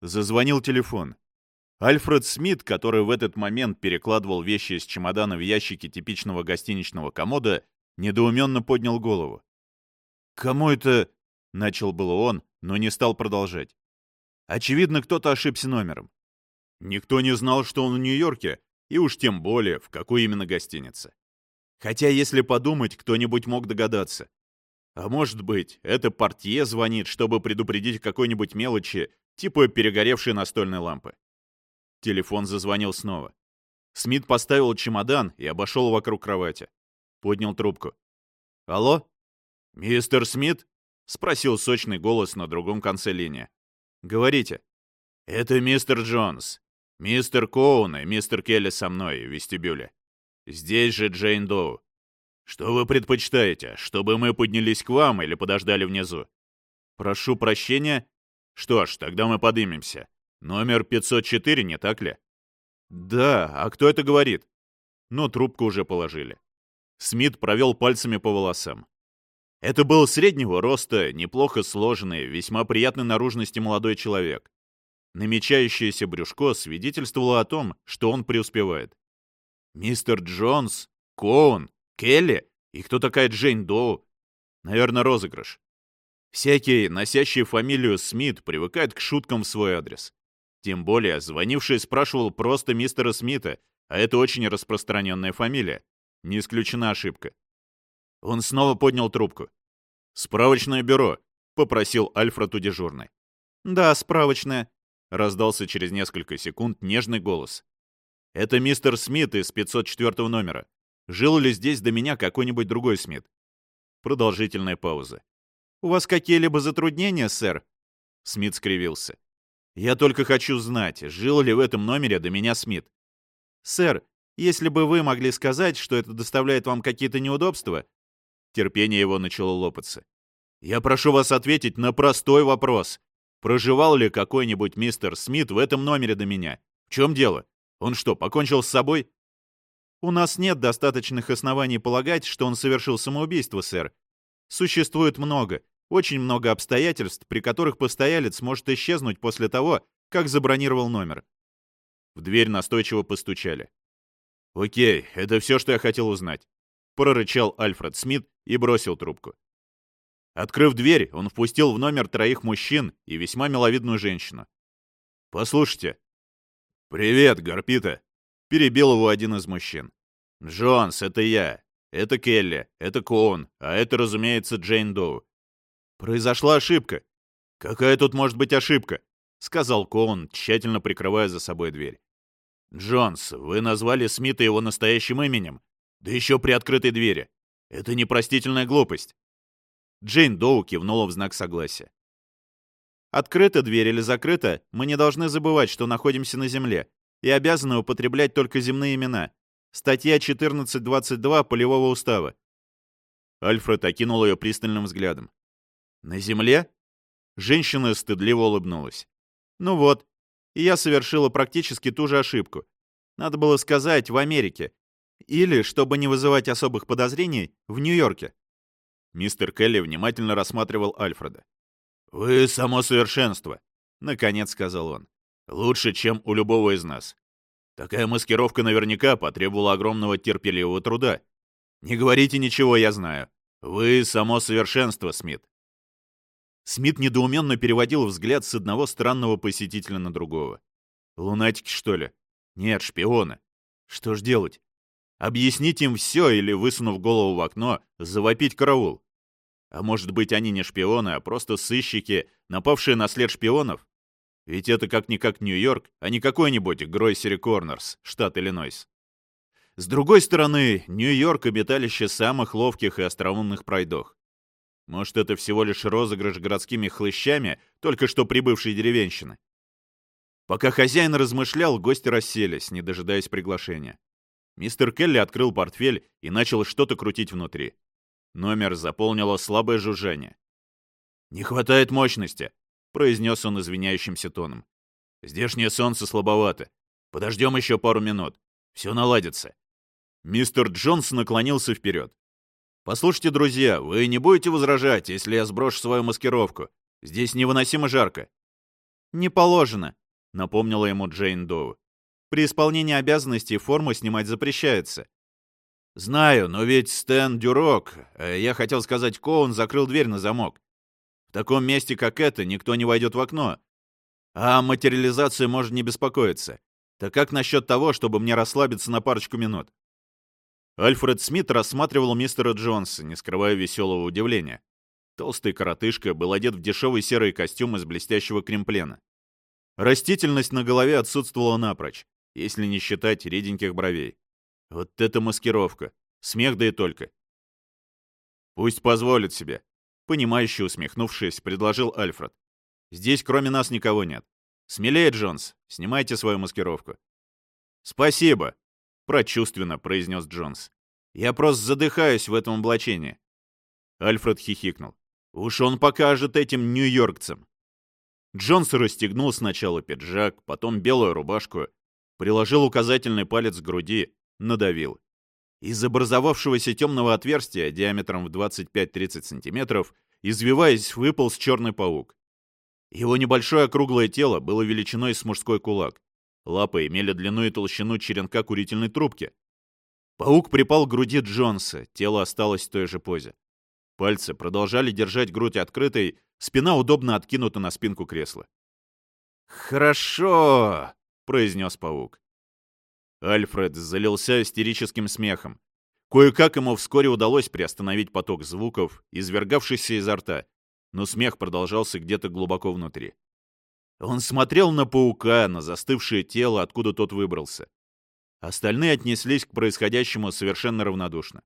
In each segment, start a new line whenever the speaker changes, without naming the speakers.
Зазвонил телефон. Альфред Смит, который в этот момент перекладывал вещи из чемодана в ящики типичного гостиничного комода, недоуменно поднял голову. «Кому это...» — начал было он, но не стал продолжать. Очевидно, кто-то ошибся номером. Никто не знал, что он в Нью-Йорке, и уж тем более, в какой именно гостинице. Хотя, если подумать, кто-нибудь мог догадаться. А может быть, это портье звонит, чтобы предупредить какой-нибудь мелочи, типа перегоревшей настольной лампы. Телефон зазвонил снова. Смит поставил чемодан и обошел вокруг кровати. Поднял трубку. «Алло? Мистер Смит?» — спросил сочный голос на другом конце линии. «Говорите». «Это мистер Джонс. Мистер Коун и мистер Келли со мной в вестибюле. Здесь же Джейн Доу. Что вы предпочитаете, чтобы мы поднялись к вам или подождали внизу? Прошу прощения. Что ж, тогда мы подымемся. Номер 504, не так ли? Да, а кто это говорит? Но трубку уже положили. Смит провел пальцами по волосам. Это был среднего роста, неплохо сложенный, весьма приятной наружности молодой человек. Намечающееся брюшко свидетельствовало о том, что он преуспевает. Мистер Джонс, Коун, Келли и кто такая Джейн Доу? Наверное, розыгрыш. Всякий, носящий фамилию Смит, привыкает к шуткам в свой адрес. Тем более, звонивший спрашивал просто мистера Смита, а это очень распространенная фамилия. Не исключена ошибка. Он снова поднял трубку. «Справочное бюро», — попросил Альфред у дежурной. «Да, справочное», — раздался через несколько секунд нежный голос. «Это мистер Смит из 504 номера. Жил ли здесь до меня какой-нибудь другой Смит?» Продолжительная пауза. «У вас какие-либо затруднения, сэр?» Смит скривился. «Я только хочу знать, жил ли в этом номере до меня Смит?» «Сэр, если бы вы могли сказать, что это доставляет вам какие-то неудобства...» Терпение его начало лопаться. «Я прошу вас ответить на простой вопрос. Проживал ли какой-нибудь мистер Смит в этом номере до меня? В чем дело? Он что, покончил с собой?» «У нас нет достаточных оснований полагать, что он совершил самоубийство, сэр. Существует много, очень много обстоятельств, при которых постоялец может исчезнуть после того, как забронировал номер». В дверь настойчиво постучали. «Окей, это все, что я хотел узнать», — прорычал Альфред Смит и бросил трубку. Открыв дверь, он впустил в номер троих мужчин и весьма миловидную женщину. «Послушайте». «Привет, Гарпита», — перебил его один из мужчин. «Джонс, это я. Это Келли, это Коун, а это, разумеется, Джейн Доу. Произошла ошибка. Какая тут может быть ошибка? Сказал Коун, тщательно прикрывая за собой дверь. Джонс, вы назвали Смита его настоящим именем. Да еще при открытой двери. Это непростительная глупость. Джейн Доу кивнула в знак согласия. Открыта дверь или закрыта, мы не должны забывать, что находимся на Земле и обязаны употреблять только земные имена. Статья 14.22 Полевого устава. Альфред окинул ее пристальным взглядом. «На земле?» Женщина стыдливо улыбнулась. «Ну вот, и я совершила практически ту же ошибку. Надо было сказать «в Америке». Или, чтобы не вызывать особых подозрений, в Нью-Йорке». Мистер Келли внимательно рассматривал Альфреда. «Вы само совершенство», — наконец сказал он. «Лучше, чем у любого из нас. Такая маскировка наверняка потребовала огромного терпеливого труда. Не говорите ничего, я знаю. Вы само совершенство, Смит. Смит недоуменно переводил взгляд с одного странного посетителя на другого. Лунатики, что ли? Нет, шпионы. Что ж делать? Объяснить им все или, высунув голову в окно, завопить караул? А может быть, они не шпионы, а просто сыщики, напавшие на след шпионов? Ведь это как-никак Нью-Йорк, а не какой-нибудь Гройсери Корнерс, штат Иллинойс. С другой стороны, Нью-Йорк — обиталище самых ловких и остроумных пройдох. Может, это всего лишь розыгрыш городскими хлыщами, только что прибывшей деревенщины? Пока хозяин размышлял, гости расселись, не дожидаясь приглашения. Мистер Келли открыл портфель и начал что-то крутить внутри. Номер заполнило слабое жужжание. «Не хватает мощности», — произнес он извиняющимся тоном. «Здешнее солнце слабовато. Подождем еще пару минут. Все наладится». Мистер Джонс наклонился вперед. «Послушайте, друзья, вы не будете возражать, если я сброшу свою маскировку? Здесь невыносимо жарко». «Не положено», — напомнила ему Джейн Доу. «При исполнении обязанностей форму снимать запрещается». «Знаю, но ведь Стэн Дюрок, э, я хотел сказать, Коун закрыл дверь на замок. В таком месте, как это, никто не войдет в окно. А материализация может не беспокоиться. Так как насчет того, чтобы мне расслабиться на парочку минут?» Альфред Смит рассматривал мистера Джонса, не скрывая веселого удивления. Толстый коротышка был одет в дешевый серый костюм из блестящего кремплена. Растительность на голове отсутствовала напрочь, если не считать реденьких бровей. Вот это маскировка. Смех да и только. Пусть позволит себе. Понимающе усмехнувшись, предложил Альфред. Здесь кроме нас никого нет. Смелее, Джонс, снимайте свою маскировку. Спасибо, прочувственно произнес Джонс. Я просто задыхаюсь в этом облачении. Альфред хихикнул. Уж он покажет этим нью-йоркцам. Джонс расстегнул сначала пиджак, потом белую рубашку, приложил указательный палец к груди, надавил. Из образовавшегося темного отверстия диаметром в 25-30 сантиметров, извиваясь, выполз черный паук. Его небольшое округлое тело было величиной с мужской кулак. Лапы имели длину и толщину черенка курительной трубки. Паук припал к груди Джонса, тело осталось в той же позе. Пальцы продолжали держать грудь открытой, спина удобно откинута на спинку кресла. «Хорошо!» — произнес паук. Альфред залился истерическим смехом. Кое-как ему вскоре удалось приостановить поток звуков, извергавшийся изо рта, но смех продолжался где-то глубоко внутри. Он смотрел на паука, на застывшее тело, откуда тот выбрался. Остальные отнеслись к происходящему совершенно равнодушно.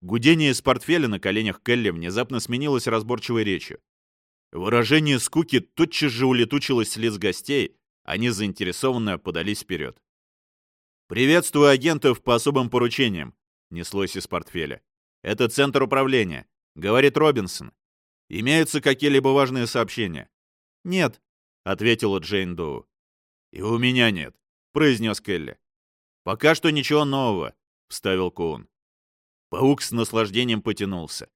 Гудение из портфеля на коленях Келли внезапно сменилось разборчивой речью. Выражение скуки тотчас же улетучилось с лиц гостей, они заинтересованно подались вперед. «Приветствую агентов по особым поручениям», — неслось из портфеля. «Это центр управления», — говорит Робинсон. «Имеются какие-либо важные сообщения?» «Нет», — ответила Джейн Доу. «И у меня нет», — произнес Келли. «Пока что ничего нового», — вставил Коун. Паук с наслаждением потянулся.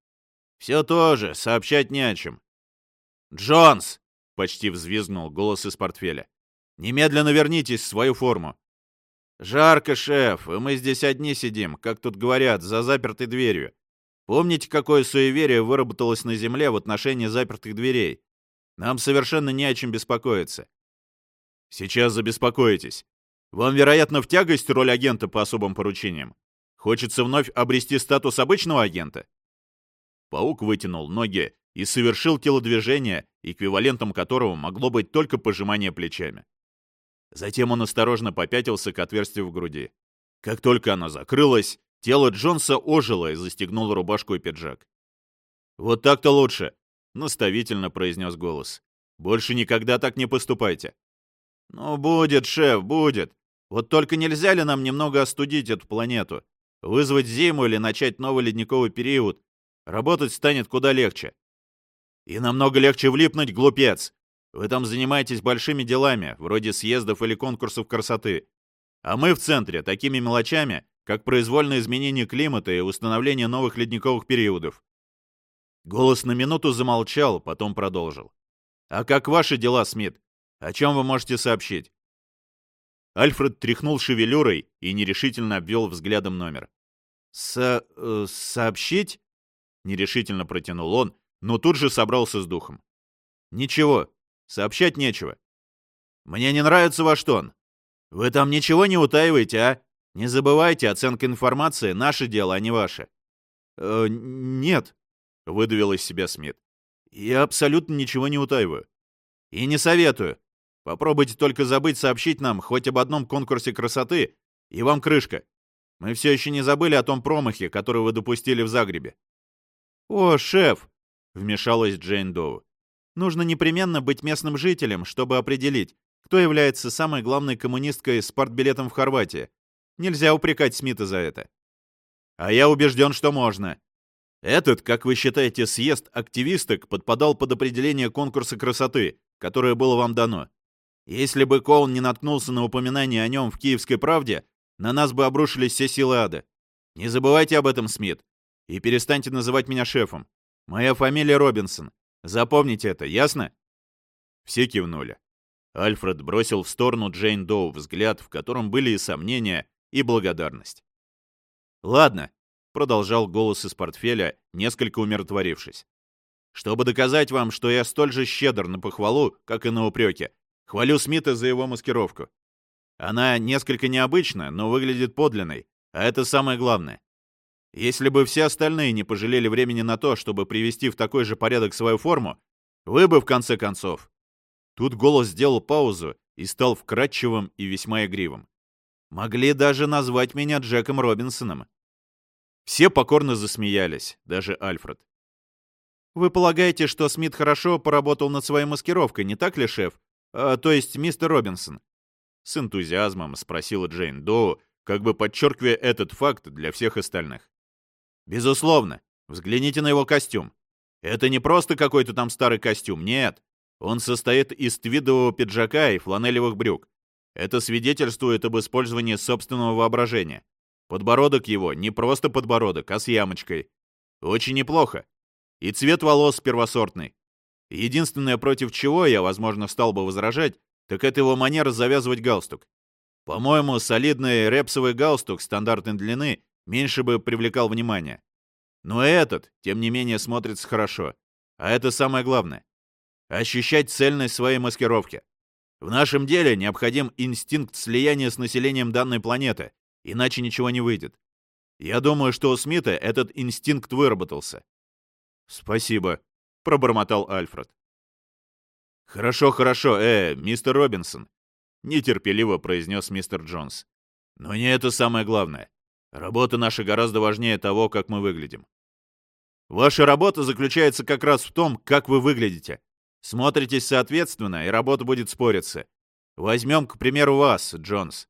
«Все то же, сообщать не о чем». «Джонс!» — почти взвизгнул голос из портфеля. «Немедленно вернитесь в свою форму». «Жарко, шеф, и мы здесь одни сидим, как тут говорят, за запертой дверью. Помните, какое суеверие выработалось на Земле в отношении запертых дверей? Нам совершенно не о чем беспокоиться». «Сейчас забеспокоитесь. Вам, вероятно, в тягость роль агента по особым поручениям. Хочется вновь обрести статус обычного агента? Паук вытянул ноги и совершил телодвижение, эквивалентом которого могло быть только пожимание плечами. Затем он осторожно попятился к отверстию в груди. Как только оно закрылось, тело Джонса ожило и застегнуло рубашку и пиджак. «Вот так-то лучше», — наставительно произнес голос. «Больше никогда так не поступайте». «Ну, будет, шеф, будет. Вот только нельзя ли нам немного остудить эту планету? Вызвать зиму или начать новый ледниковый период. Работать станет куда легче. И намного легче влипнуть, глупец. Вы там занимаетесь большими делами, вроде съездов или конкурсов красоты. А мы в центре такими мелочами, как произвольное изменение климата и установление новых ледниковых периодов. Голос на минуту замолчал, потом продолжил. «А как ваши дела, Смит? О чем вы можете сообщить?» Альфред тряхнул шевелюрой и нерешительно обвел взглядом номер. «Со... Э, сообщить?» — нерешительно протянул он, но тут же собрался с духом. «Ничего, сообщать нечего. Мне не нравится ваш тон. Вы там ничего не утаиваете, а? Не забывайте, оценка информации — наше дело, а не ваше». «Э, «Нет», — выдавил из себя Смит. «Я абсолютно ничего не утаиваю. И не советую. Попробуйте только забыть сообщить нам хоть об одном конкурсе красоты, и вам крышка. Мы все еще не забыли о том промахе, который вы допустили в Загребе». «О, шеф!» — вмешалась Джейн Доу. «Нужно непременно быть местным жителем, чтобы определить, кто является самой главной коммунисткой с партбилетом в Хорватии. Нельзя упрекать Смита за это». «А я убежден, что можно. Этот, как вы считаете, съезд активисток подпадал под определение конкурса красоты, которое было вам дано. Если бы Коун не наткнулся на упоминание о нем в «Киевской правде», на нас бы обрушились все силы ада. Не забывайте об этом, Смит. И перестаньте называть меня шефом. Моя фамилия Робинсон. Запомните это, ясно?» Все кивнули. Альфред бросил в сторону Джейн Доу взгляд, в котором были и сомнения, и благодарность. «Ладно», — продолжал голос из портфеля, несколько умиротворившись. «Чтобы доказать вам, что я столь же щедр на похвалу, как и на упреки, хвалю Смита за его маскировку. Она несколько необычна, но выглядит подлинной, а это самое главное. Если бы все остальные не пожалели времени на то, чтобы привести в такой же порядок свою форму, вы бы, в конце концов, Тут голос сделал паузу и стал вкрадчивым и весьма игривым. Могли даже назвать меня Джеком Робинсоном. Все покорно засмеялись, даже Альфред. «Вы полагаете, что Смит хорошо поработал над своей маскировкой, не так ли, шеф? А, то есть мистер Робинсон?» С энтузиазмом спросила Джейн Доу, как бы подчеркивая этот факт для всех остальных. «Безусловно. Взгляните на его костюм. Это не просто какой-то там старый костюм, нет. Он состоит из твидового пиджака и фланелевых брюк. Это свидетельствует об использовании собственного воображения. Подбородок его не просто подбородок, а с ямочкой. Очень неплохо. И цвет волос первосортный. Единственное, против чего я, возможно, стал бы возражать, так это его манера завязывать галстук. По-моему, солидный репсовый галстук стандартной длины меньше бы привлекал внимание. Но этот, тем не менее, смотрится хорошо. А это самое главное ощущать цельность своей маскировки. В нашем деле необходим инстинкт слияния с населением данной планеты, иначе ничего не выйдет. Я думаю, что у Смита этот инстинкт выработался. «Спасибо», — пробормотал Альфред. «Хорошо, хорошо, э, мистер Робинсон», — нетерпеливо произнес мистер Джонс. «Но не это самое главное. Работа наша гораздо важнее того, как мы выглядим. Ваша работа заключается как раз в том, как вы выглядите. Смотритесь соответственно, и работа будет спориться. Возьмем, к примеру, вас, Джонс.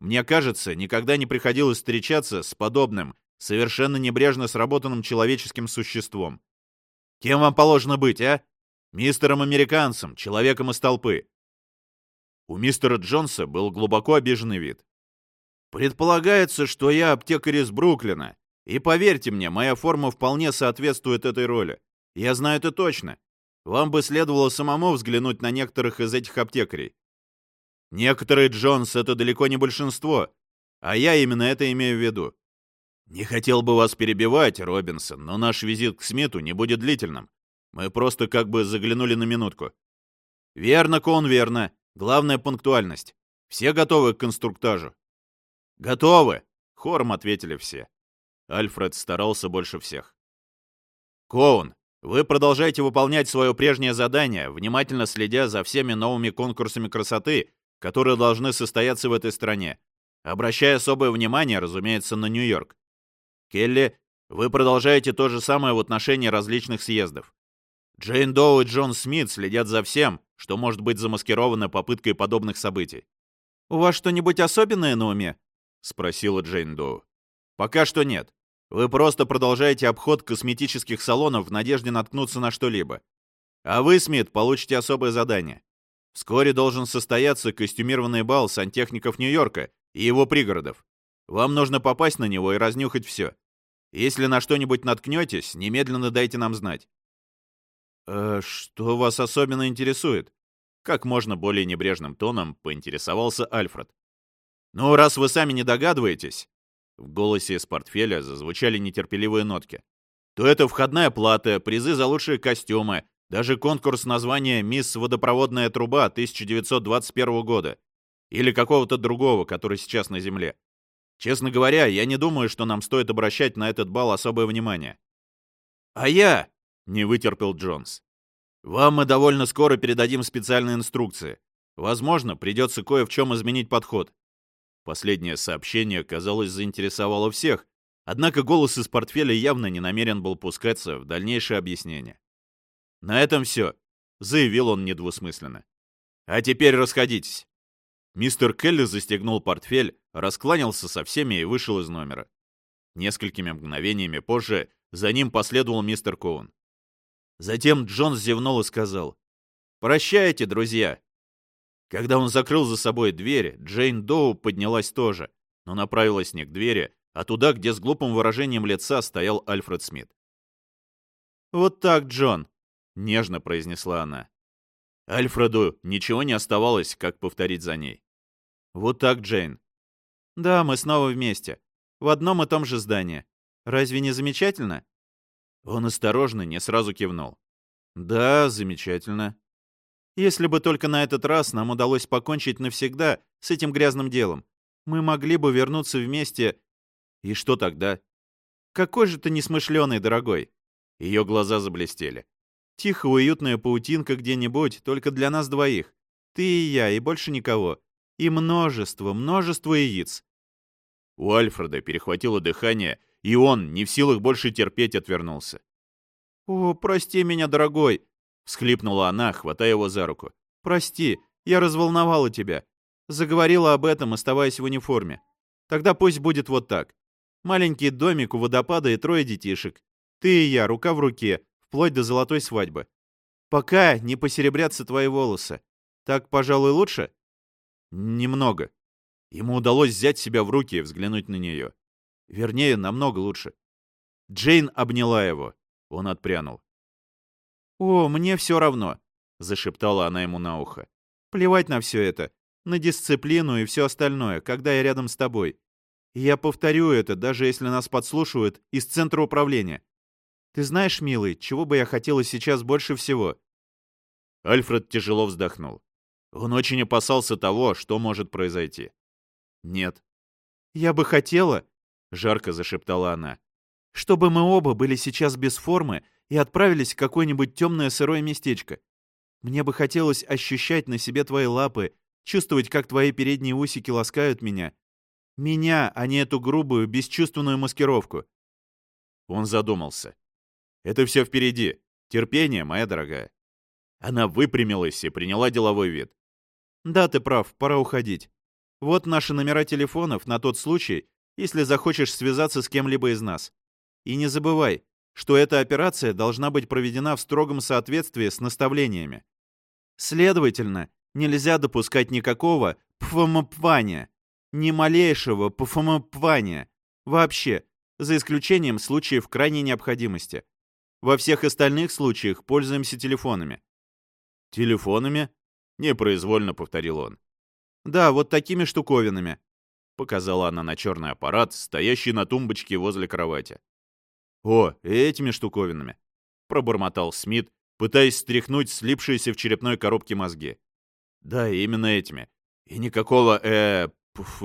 Мне кажется, никогда не приходилось встречаться с подобным, совершенно небрежно сработанным человеческим существом. Кем вам положено быть, а? Мистером-американцем, человеком из толпы. У мистера Джонса был глубоко обиженный вид. Предполагается, что я аптекарь из Бруклина. И поверьте мне, моя форма вполне соответствует этой роли. Я знаю это точно. Вам бы следовало самому взглянуть на некоторых из этих аптекарей. Некоторые Джонс — это далеко не большинство, а я именно это имею в виду. Не хотел бы вас перебивать, Робинсон, но наш визит к Смиту не будет длительным. Мы просто как бы заглянули на минутку. Верно, Кон, верно. Главная пунктуальность. Все готовы к конструктажу? Готовы, хором ответили все. Альфред старался больше всех. Коун, вы продолжаете выполнять свое прежнее задание, внимательно следя за всеми новыми конкурсами красоты, которые должны состояться в этой стране, обращая особое внимание, разумеется, на Нью-Йорк. Келли, вы продолжаете то же самое в отношении различных съездов. Джейн Доу и Джон Смит следят за всем, что может быть замаскировано попыткой подобных событий. «У вас что-нибудь особенное на уме?» — спросила Джейн Доу. «Пока что нет. Вы просто продолжаете обход косметических салонов в надежде наткнуться на что-либо. А вы, Смит, получите особое задание. Вскоре должен состояться костюмированный бал сантехников Нью-Йорка и его пригородов. Вам нужно попасть на него и разнюхать все. Если на что-нибудь наткнетесь, немедленно дайте нам знать. «Э, «Что вас особенно интересует?» Как можно более небрежным тоном поинтересовался Альфред. «Ну, раз вы сами не догадываетесь, в голосе из портфеля зазвучали нетерпеливые нотки. То это входная плата, призы за лучшие костюмы, даже конкурс названия «Мисс Водопроводная труба» 1921 года. Или какого-то другого, который сейчас на Земле. Честно говоря, я не думаю, что нам стоит обращать на этот бал особое внимание. «А я!» — не вытерпел Джонс. «Вам мы довольно скоро передадим специальные инструкции. Возможно, придется кое в чем изменить подход. Последнее сообщение, казалось, заинтересовало всех, однако голос из портфеля явно не намерен был пускаться в дальнейшее объяснение. «На этом все», — заявил он недвусмысленно. «А теперь расходитесь». Мистер Келли застегнул портфель, раскланялся со всеми и вышел из номера. Несколькими мгновениями позже за ним последовал мистер Коун. Затем Джонс зевнул и сказал, «Прощайте, друзья, когда он закрыл за собой дверь, Джейн Доу поднялась тоже, но направилась не к двери, а туда, где с глупым выражением лица стоял Альфред Смит. «Вот так, Джон», — нежно произнесла она. Альфреду ничего не оставалось, как повторить за ней.
«Вот так, Джейн». «Да, мы снова вместе. В одном и том же здании. Разве не замечательно?»
Он осторожно, не сразу кивнул.
«Да, замечательно. Если бы только на этот раз нам удалось покончить навсегда с этим грязным делом, мы могли бы вернуться вместе... И что тогда? Какой же ты несмышленый, дорогой!»
Ее глаза заблестели.
Тихо, уютная паутинка где-нибудь, только для нас двоих. Ты и я, и больше никого. И множество, множество яиц.
У Альфреда перехватило дыхание, и он, не в силах больше терпеть, отвернулся.
«О, прости меня, дорогой!» — всхлипнула она, хватая его за руку. «Прости, я разволновала тебя. Заговорила об этом, оставаясь в униформе. Тогда пусть будет вот так. Маленький домик у водопада и трое детишек. Ты и я, рука в руке, вплоть до золотой свадьбы. Пока не посеребрятся твои волосы. Так, пожалуй, лучше?
Немного. Ему удалось взять себя в руки и взглянуть на нее. Вернее, намного лучше. Джейн обняла его. Он отпрянул.
«О, мне все равно», — зашептала она ему на ухо. «Плевать на все это, на дисциплину и все остальное, когда я рядом с тобой. Я повторю это, даже если нас подслушивают из центра управления. Ты знаешь, милый, чего бы я хотела сейчас больше всего?»
Альфред тяжело вздохнул. Он очень опасался того, что может произойти. «Нет».
«Я бы хотела», — жарко зашептала она, «чтобы мы оба были сейчас без формы и отправились в какое-нибудь темное сырое местечко. Мне бы хотелось ощущать на себе твои лапы, чувствовать, как твои передние усики ласкают меня. Меня, а не эту грубую, бесчувственную маскировку».
Он задумался. Это все впереди. Терпение, моя дорогая. Она выпрямилась и приняла деловой вид.
Да, ты прав, пора уходить. Вот наши номера телефонов на тот случай, если захочешь связаться с кем-либо из нас. И не забывай, что эта операция должна быть проведена в строгом соответствии с наставлениями. Следовательно, нельзя допускать никакого пфмпвания, ни малейшего пфмпвания, вообще, за исключением случаев крайней необходимости. Во всех остальных случаях пользуемся телефонами».
«Телефонами?» — непроизвольно повторил он.
«Да, вот такими штуковинами», —
показала она на черный аппарат, стоящий на тумбочке возле кровати. «О, этими штуковинами», — пробормотал Смит, пытаясь стряхнуть слипшиеся в черепной коробке мозги. «Да, именно этими. И никакого, э, пф,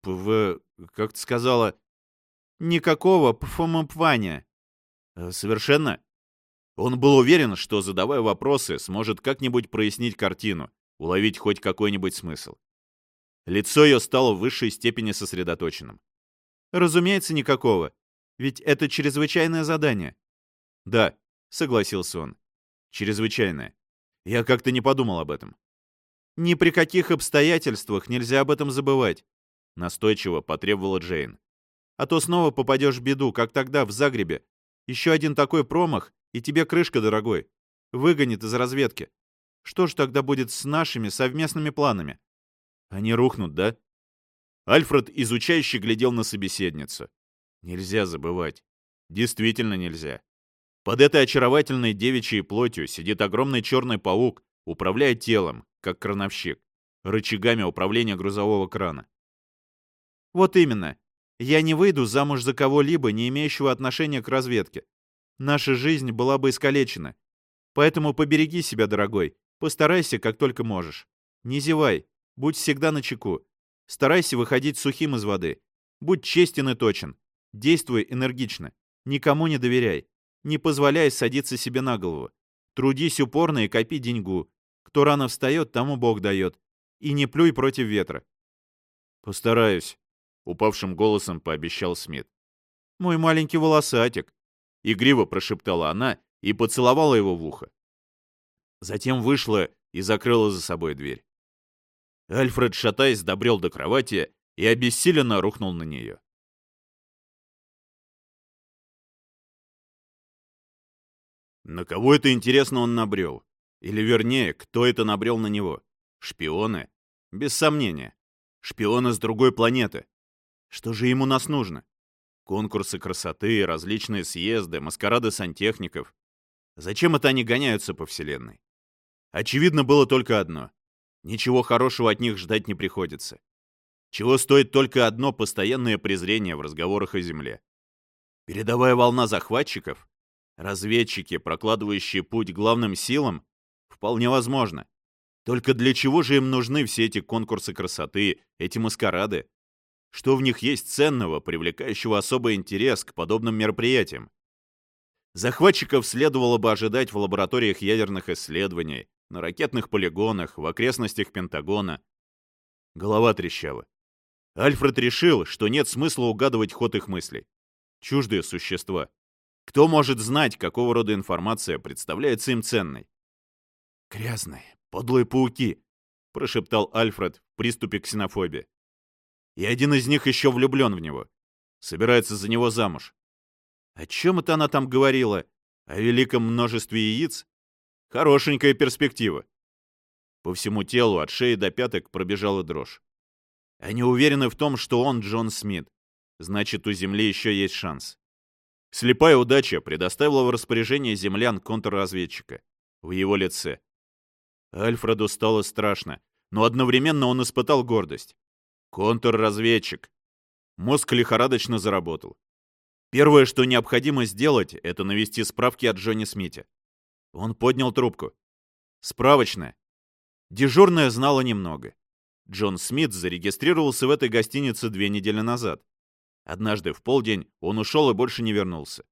пв, как ты сказала...»
«Никакого пфмпвания»,
Э, совершенно. Он был уверен, что, задавая вопросы, сможет как-нибудь прояснить картину, уловить хоть какой-нибудь смысл. Лицо ее стало в высшей степени сосредоточенным.
«Разумеется, никакого. Ведь это чрезвычайное задание».
«Да», — согласился он. «Чрезвычайное. Я как-то не подумал об этом».
«Ни при каких обстоятельствах нельзя об этом забывать», —
настойчиво потребовала Джейн.
«А то снова попадешь в беду, как тогда в Загребе, еще один такой промах, и тебе крышка, дорогой. Выгонит из разведки. Что ж тогда будет с нашими совместными планами?
Они рухнут, да? Альфред изучающе глядел на собеседницу. Нельзя забывать. Действительно нельзя. Под этой очаровательной девичьей плотью сидит огромный черный паук, управляя телом, как крановщик, рычагами управления грузового крана.
Вот именно. Я не выйду замуж за кого-либо, не имеющего отношения к разведке. Наша жизнь была бы искалечена. Поэтому побереги себя, дорогой. Постарайся, как только можешь. Не зевай. Будь всегда на чеку. Старайся выходить сухим из воды. Будь честен и точен. Действуй энергично. Никому не доверяй. Не позволяй садиться себе на голову. Трудись упорно и копи деньгу. Кто рано встает, тому Бог дает. И не плюй против ветра.
Постараюсь, упавшим голосом пообещал Смит.
«Мой маленький волосатик!»
Игриво прошептала она и поцеловала его в ухо. Затем вышла и закрыла за собой дверь. Альфред, шатаясь, добрел до кровати и обессиленно рухнул на нее. На кого это, интересно, он набрел? Или, вернее, кто это набрел на него? Шпионы? Без сомнения. Шпионы с другой планеты. Что же ему нас нужно? Конкурсы красоты, различные съезды, маскарады сантехников. Зачем это они гоняются по Вселенной? Очевидно было только одно. Ничего хорошего от них ждать не приходится. Чего стоит только одно постоянное презрение в разговорах о Земле. Передовая волна захватчиков, разведчики, прокладывающие путь главным силам, вполне возможно. Только для чего же им нужны все эти конкурсы красоты, эти маскарады? Что в них есть ценного, привлекающего особый интерес к подобным мероприятиям? Захватчиков следовало бы ожидать в лабораториях ядерных исследований, на ракетных полигонах, в окрестностях Пентагона. Голова трещала. Альфред решил, что нет смысла угадывать ход их мыслей. Чуждые существа. Кто может знать, какого рода информация представляется им ценной? «Грязные, подлые пауки», — прошептал Альфред в приступе ксенофобии. «И один из них еще влюблен в него. Собирается за него замуж. О чем это она там говорила? О великом множестве яиц? Хорошенькая перспектива. По всему телу, от шеи до пяток, пробежала дрожь. Они уверены в том, что он Джон Смит. Значит, у Земли еще есть шанс. Слепая удача предоставила в распоряжение землян контрразведчика. В его лице. Альфреду стало страшно, но одновременно он испытал гордость. Контрразведчик. Мозг лихорадочно заработал. Первое, что необходимо сделать, это навести справки о Джонни Смите. Он поднял трубку. Справочная. Дежурная знала немного. Джон Смит зарегистрировался в этой гостинице две недели назад. Однажды в полдень он ушел и больше не вернулся.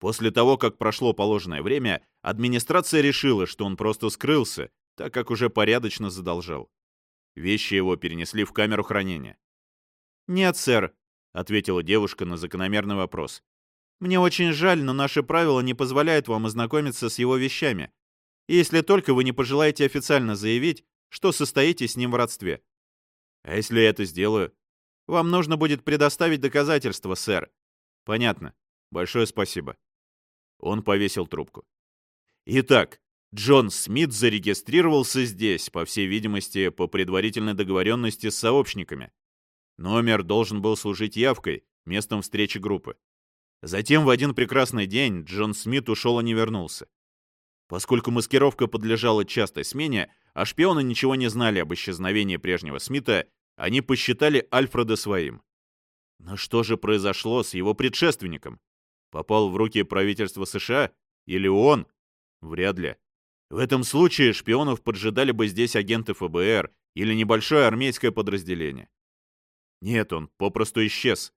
После того, как прошло положенное время, администрация решила, что он просто скрылся, так как уже порядочно задолжал. Вещи его перенесли в камеру хранения. «Нет, сэр», — ответила девушка на закономерный вопрос. Мне очень жаль, но наши правила не позволяют вам ознакомиться с его вещами, если только вы не пожелаете официально заявить, что состоите с ним в родстве. А если я это сделаю? Вам нужно будет предоставить доказательства, сэр. Понятно. Большое спасибо. Он повесил трубку. Итак, Джон Смит зарегистрировался здесь, по всей видимости, по предварительной договоренности с сообщниками. Номер должен был служить явкой, местом встречи группы. Затем в один прекрасный день Джон Смит ушел и не вернулся. Поскольку маскировка подлежала частой смене, а шпионы ничего не знали об исчезновении прежнего Смита, они посчитали Альфреда своим. Но что же произошло с его предшественником? Попал в руки правительства США? Или он? Вряд ли. В этом случае шпионов поджидали бы здесь агенты ФБР или небольшое армейское подразделение. Нет, он попросту исчез.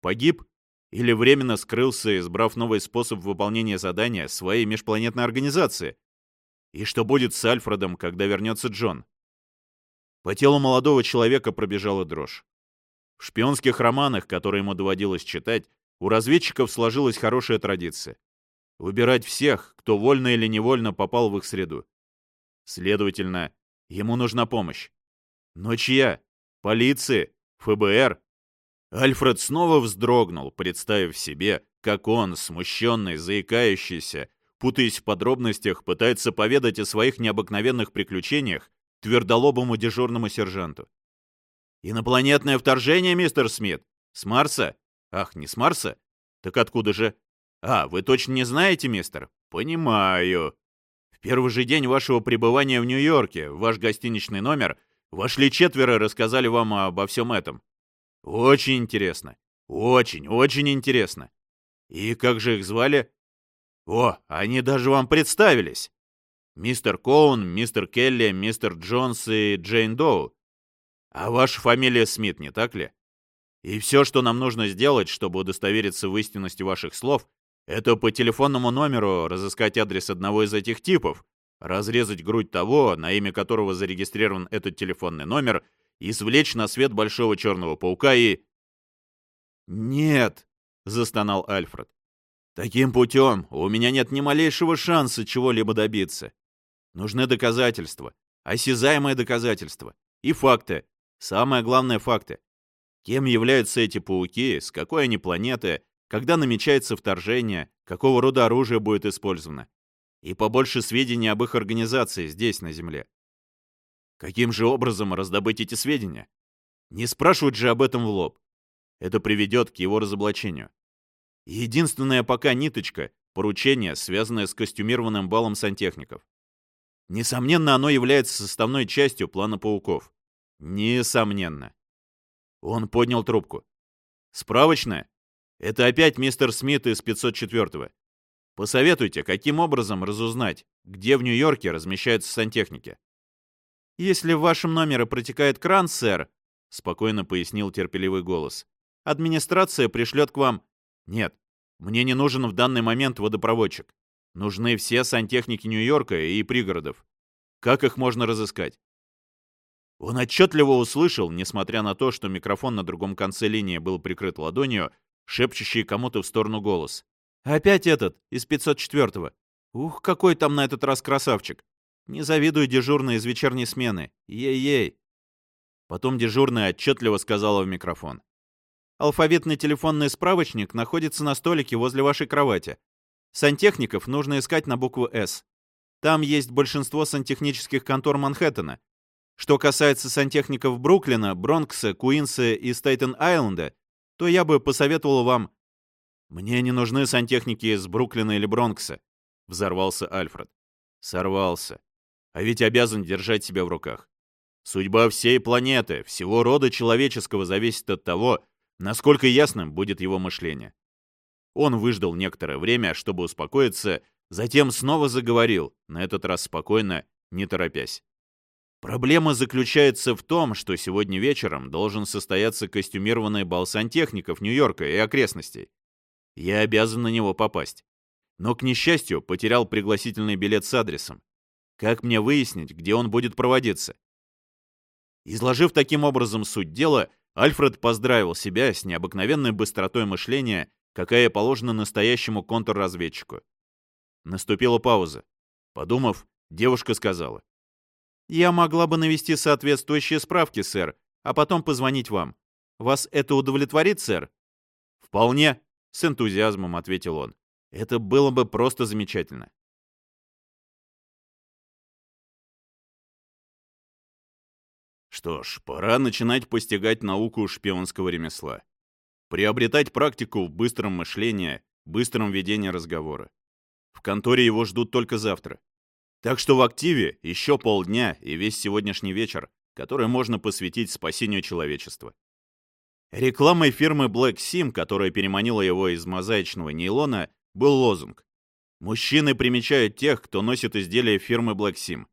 Погиб или временно скрылся, избрав новый способ выполнения задания своей межпланетной организации? И что будет с Альфредом, когда вернется Джон? По телу молодого человека пробежала дрожь. В шпионских романах, которые ему доводилось читать, у разведчиков сложилась хорошая традиция. Выбирать всех, кто вольно или невольно попал в их среду. Следовательно, ему нужна помощь. Но чья? Полиции? ФБР? Альфред снова вздрогнул, представив себе, как он, смущенный, заикающийся, путаясь в подробностях, пытается поведать о своих необыкновенных приключениях твердолобому дежурному сержанту. «Инопланетное вторжение, мистер Смит? С Марса? Ах, не с Марса? Так откуда же? А, вы точно не знаете, мистер? Понимаю. В первый же день вашего пребывания в Нью-Йорке в ваш гостиничный номер вошли четверо и рассказали вам обо всем этом. Очень интересно. Очень, очень интересно. И как же их звали? О, они даже вам представились. Мистер Коун, мистер Келли, мистер Джонс и Джейн Доу. А ваша фамилия Смит, не так ли? И все, что нам нужно сделать, чтобы удостовериться в истинности ваших слов, это по телефонному номеру разыскать адрес одного из этих типов, разрезать грудь того, на имя которого зарегистрирован этот телефонный номер, извлечь на свет большого черного паука и... «Нет!» — застонал Альфред. «Таким путем у меня нет ни малейшего шанса чего-либо добиться. Нужны доказательства, осязаемые доказательства и факты. Самое главное — факты. Кем являются эти пауки, с какой они планеты, когда намечается вторжение, какого рода оружие будет использовано. И побольше сведений об их организации здесь, на Земле. Каким же образом раздобыть эти сведения? Не спрашивать же об этом в лоб. Это приведет к его разоблачению. Единственная пока ниточка — поручение, связанное с костюмированным балом сантехников. Несомненно, оно является составной частью плана пауков. Несомненно. Он поднял трубку. Справочная? Это опять мистер Смит из 504-го. Посоветуйте, каким образом разузнать, где в Нью-Йорке размещаются сантехники.
Если в вашем номере протекает кран, сэр, спокойно пояснил терпеливый голос, администрация пришлет к вам...
Нет, мне не нужен в данный момент водопроводчик. Нужны все сантехники Нью-Йорка и пригородов. Как их можно разыскать? Он отчетливо услышал, несмотря на то, что микрофон на другом конце линии был прикрыт ладонью, шепчущий кому-то в сторону голос.
«Опять этот, из 504-го. Ух, какой там на этот раз красавчик! Не завидую дежурной из вечерней смены. Ей-ей!»
Потом дежурная отчетливо сказала в микрофон.
«Алфавитный телефонный справочник находится на столике возле вашей кровати. Сантехников нужно искать на букву «С». Там есть большинство сантехнических контор Манхэттена. Что касается сантехников Бруклина, Бронкса, Куинса и Стейтен-Айленда, то я бы посоветовал вам...
«Мне не нужны сантехники из Бруклина или Бронкса», — взорвался Альфред. Сорвался. А ведь обязан держать себя в руках. Судьба всей планеты, всего рода человеческого зависит от того, насколько ясным будет его мышление. Он выждал некоторое время, чтобы успокоиться, затем снова заговорил, на этот раз спокойно, не торопясь. Проблема заключается в том, что сегодня вечером должен состояться костюмированный бал сантехников Нью-Йорка и окрестностей. Я обязан на него попасть. Но, к несчастью, потерял пригласительный билет с адресом. Как мне выяснить, где он будет проводиться? Изложив таким образом суть дела, Альфред поздравил себя с необыкновенной быстротой мышления, какая положена настоящему контрразведчику. Наступила пауза. Подумав, девушка сказала.
«Я могла бы навести соответствующие справки, сэр, а потом позвонить вам. Вас это удовлетворит, сэр?»
«Вполне», — с энтузиазмом ответил он. «Это было бы просто замечательно. Что ж, пора начинать постигать науку шпионского ремесла. Приобретать практику в быстром мышлении, быстром ведении разговора. В конторе его ждут только завтра. Так что в активе еще полдня и весь сегодняшний вечер, который можно посвятить спасению человечества. Рекламой фирмы Black Sim, которая переманила его из мозаичного нейлона, был лозунг. Мужчины примечают тех, кто носит изделия фирмы Black Sim.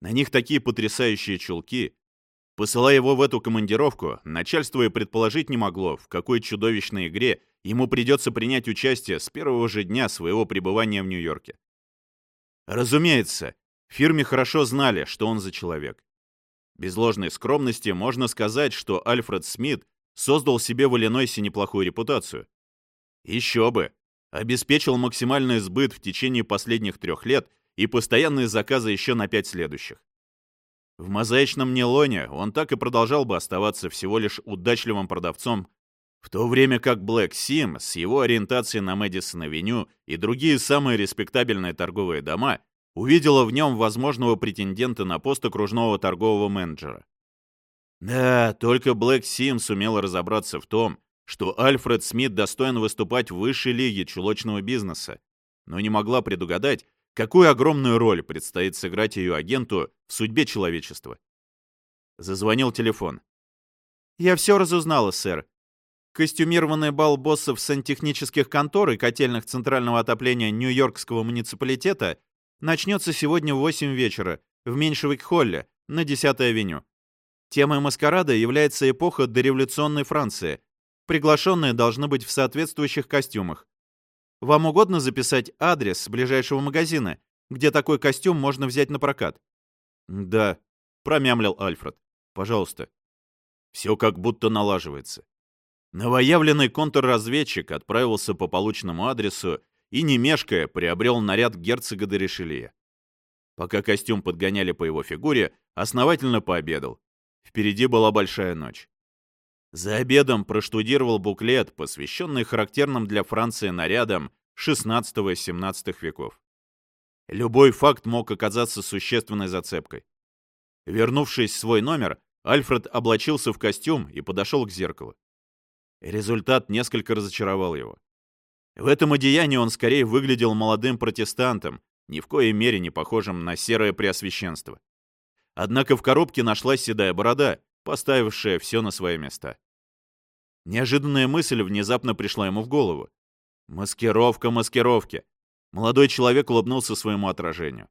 На них такие потрясающие чулки, Посылая его в эту командировку, начальство и предположить не могло, в какой чудовищной игре ему придется принять участие с первого же дня своего пребывания в Нью-Йорке. Разумеется, в фирме хорошо знали, что он за человек. Без ложной скромности можно сказать, что Альфред Смит создал себе в Иллинойсе неплохую репутацию. Еще бы! Обеспечил максимальный сбыт в течение последних трех лет и постоянные заказы еще на пять следующих. В мозаичном нейлоне он так и продолжал бы оставаться всего лишь удачливым продавцом, в то время как Black Sim с его ориентацией на Мэдисон-авеню и другие самые респектабельные торговые дома увидела в нем возможного претендента на пост окружного торгового менеджера. Да, только Black Sim сумел разобраться в том, что Альфред Смит достоин выступать в высшей лиге чулочного бизнеса, но не могла предугадать, Какую огромную роль предстоит сыграть ее агенту в судьбе человечества? Зазвонил телефон.
«Я все разузнала, сэр. Костюмированный бал боссов сантехнических контор и котельных центрального отопления Нью-Йоркского муниципалитета начнется сегодня в 8 вечера в Меньшевик-Холле на 10-й авеню. Темой маскарада является эпоха дореволюционной Франции. Приглашенные должны быть в соответствующих костюмах. Вам угодно записать адрес ближайшего магазина, где такой костюм можно взять на прокат?»
«Да», — промямлил Альфред. «Пожалуйста». Все как будто налаживается. Новоявленный контрразведчик отправился по полученному адресу и, не мешкая, приобрел наряд герцога де Ришелье. Пока костюм подгоняли по его фигуре, основательно пообедал. Впереди была большая ночь. За обедом проштудировал буклет, посвященный характерным для Франции нарядам XVI-XVII веков. Любой факт мог оказаться существенной зацепкой. Вернувшись в свой номер, Альфред облачился в костюм и подошел к зеркалу. Результат несколько разочаровал его. В этом одеянии он скорее выглядел молодым протестантом, ни в коей мере не похожим на серое преосвященство. Однако в коробке нашлась седая борода, поставившая все на свои места. Неожиданная мысль внезапно пришла ему в голову. Маскировка маскировки. Молодой человек улыбнулся своему отражению.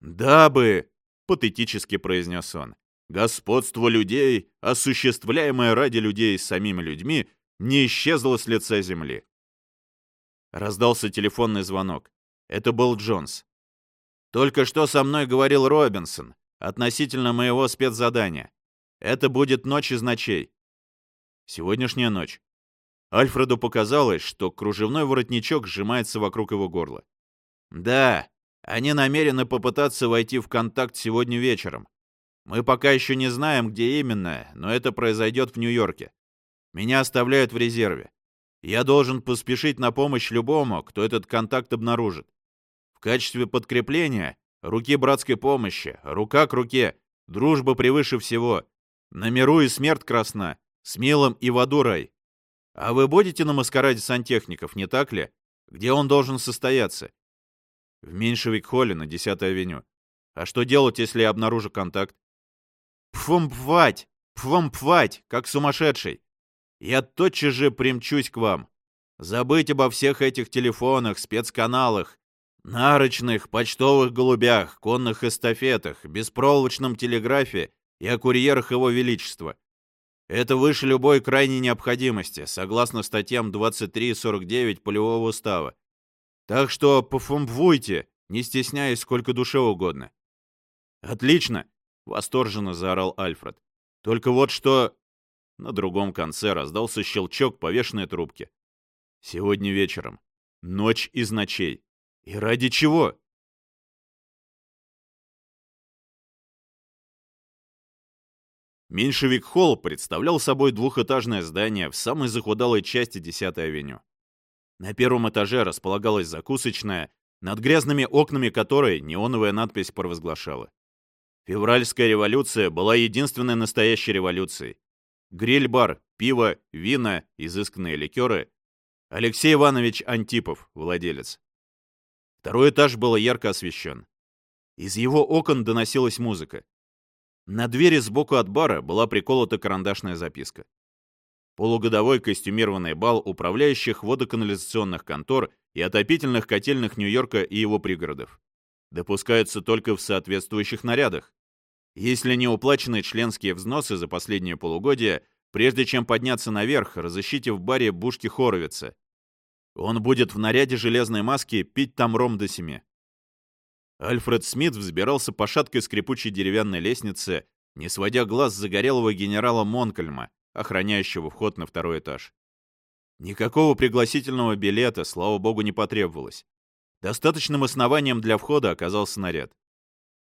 «Дабы», — патетически произнес он, — «господство людей, осуществляемое ради людей самими людьми, не исчезло с лица земли». Раздался телефонный звонок. Это был Джонс. «Только что со мной говорил Робинсон относительно моего спецзадания. Это будет ночь из ночей». Сегодняшняя ночь. Альфреду показалось, что кружевной воротничок сжимается вокруг его горла. «Да, они намерены попытаться войти в контакт сегодня вечером. Мы пока еще не знаем, где именно, но это произойдет в Нью-Йорке. Меня оставляют в резерве. Я должен поспешить на помощь любому, кто этот контакт обнаружит. В качестве подкрепления — руки братской помощи, рука к руке, дружба превыше всего. На миру и смерть красна, с милым и в аду рай. А вы будете на маскараде сантехников, не так ли? Где он должен состояться? В Меньшевик-холле на 10-й авеню. А что делать, если я обнаружу контакт? Пфомпвать! Пфомпвать, как сумасшедший. Я тотчас же примчусь к вам. Забыть обо всех этих телефонах, спецканалах, нарочных, почтовых голубях, конных эстафетах, беспроволочном телеграфе и о курьерах Его Величества. Это выше любой крайней необходимости, согласно статьям 23 и 49 Полевого устава. Так что пофумбвуйте, не стесняясь сколько душе угодно. Отлично, восторженно заорал Альфред. Только вот что... На другом конце раздался щелчок повешенной трубки. Сегодня вечером. Ночь из ночей. И ради чего? Меньшевик-холл представлял собой двухэтажное здание в самой захудалой части 10-й авеню. На первом этаже располагалась закусочная, над грязными окнами которой неоновая надпись провозглашала. Февральская революция была единственной настоящей революцией. Гриль-бар, пиво, вина, изысканные ликеры. Алексей Иванович Антипов, владелец. Второй этаж был ярко освещен. Из его окон доносилась музыка. На двери сбоку от бара была приколота карандашная записка. Полугодовой костюмированный бал управляющих водоканализационных контор и отопительных котельных Нью-Йорка и его пригородов. Допускаются только в соответствующих нарядах. Если не уплачены членские взносы за последнее полугодие, прежде чем подняться наверх, разыщите в баре Бушки Хоровица. Он будет в наряде железной маски пить там ром до семи. Альфред Смит взбирался по шаткой скрипучей деревянной лестнице, не сводя глаз загорелого генерала Монкольма, охраняющего вход на второй этаж. Никакого пригласительного билета, слава богу, не потребовалось. Достаточным основанием для входа оказался наряд.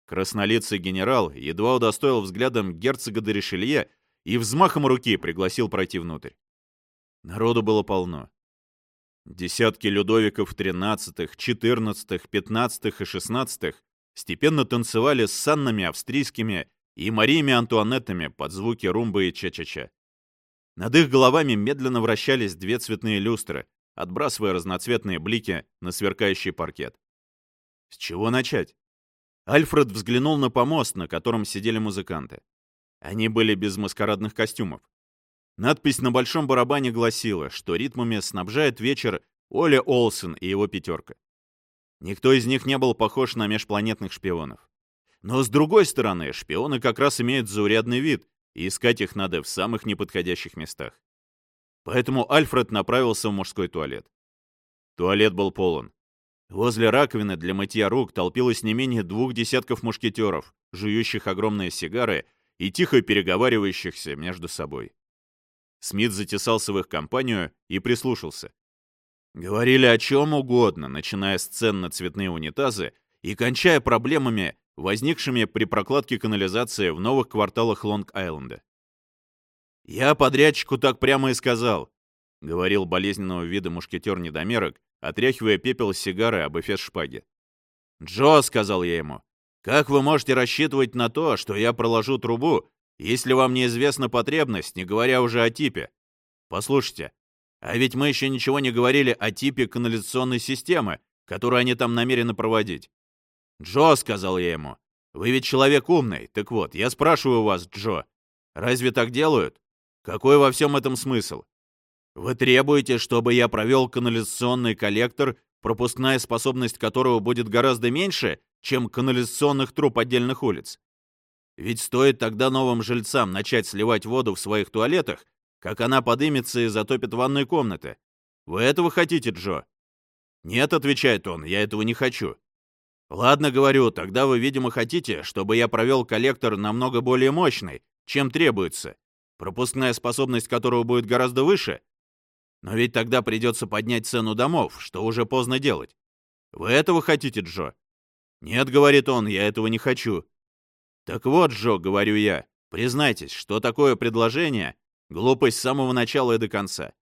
Краснолицый генерал едва удостоил взглядом герцога де Ришелье и взмахом руки пригласил пройти внутрь. Народу было полно. Десятки Людовиков XIII, XIV, XV и XVI степенно танцевали с саннами австрийскими и Мариями Антуанеттами под звуки румбы и ча-ча-ча. Над их головами медленно вращались две цветные люстры, отбрасывая разноцветные блики на сверкающий паркет. С чего начать? Альфред взглянул на помост, на котором сидели музыканты. Они были без маскарадных костюмов. Надпись на большом барабане гласила, что ритмами снабжает вечер Оля Олсен и его пятерка. Никто из них не был похож на межпланетных шпионов. Но с другой стороны, шпионы как раз имеют заурядный вид, и искать их надо в самых неподходящих местах. Поэтому Альфред направился в мужской туалет. Туалет был полон. Возле раковины для мытья рук толпилось не менее двух десятков мушкетеров, жующих огромные сигары и тихо переговаривающихся между собой. Смит затесался в их компанию и прислушался. Говорили о чем угодно, начиная с цен на цветные унитазы и кончая проблемами, возникшими при прокладке канализации в новых кварталах Лонг-Айленда. «Я подрядчику так прямо и сказал», — говорил болезненного вида мушкетер-недомерок, отряхивая пепел сигары об эфес шпаги. «Джо», — сказал я ему, — «как вы можете рассчитывать на то, что я проложу трубу, если вам неизвестна потребность, не говоря уже о типе. Послушайте, а ведь мы еще ничего не говорили о типе канализационной системы, которую они там намерены проводить. «Джо», — сказал я ему, — «вы ведь человек умный. Так вот, я спрашиваю вас, Джо, разве так делают? Какой во всем этом смысл? Вы требуете, чтобы я провел канализационный коллектор, пропускная способность которого будет гораздо меньше, чем канализационных труб отдельных улиц? Ведь стоит тогда новым жильцам начать сливать воду в своих туалетах, как она подымется и затопит ванной комнаты. Вы этого хотите, Джо? Нет, отвечает он, я этого не хочу. Ладно, говорю, тогда вы, видимо, хотите, чтобы я провел коллектор намного более мощный, чем требуется, пропускная способность которого будет гораздо выше. Но ведь тогда придется поднять цену домов, что уже поздно делать. Вы этого хотите, Джо? Нет, говорит он, я этого не хочу. Так вот, Джо, говорю я, признайтесь, что такое предложение — глупость с самого начала и до конца.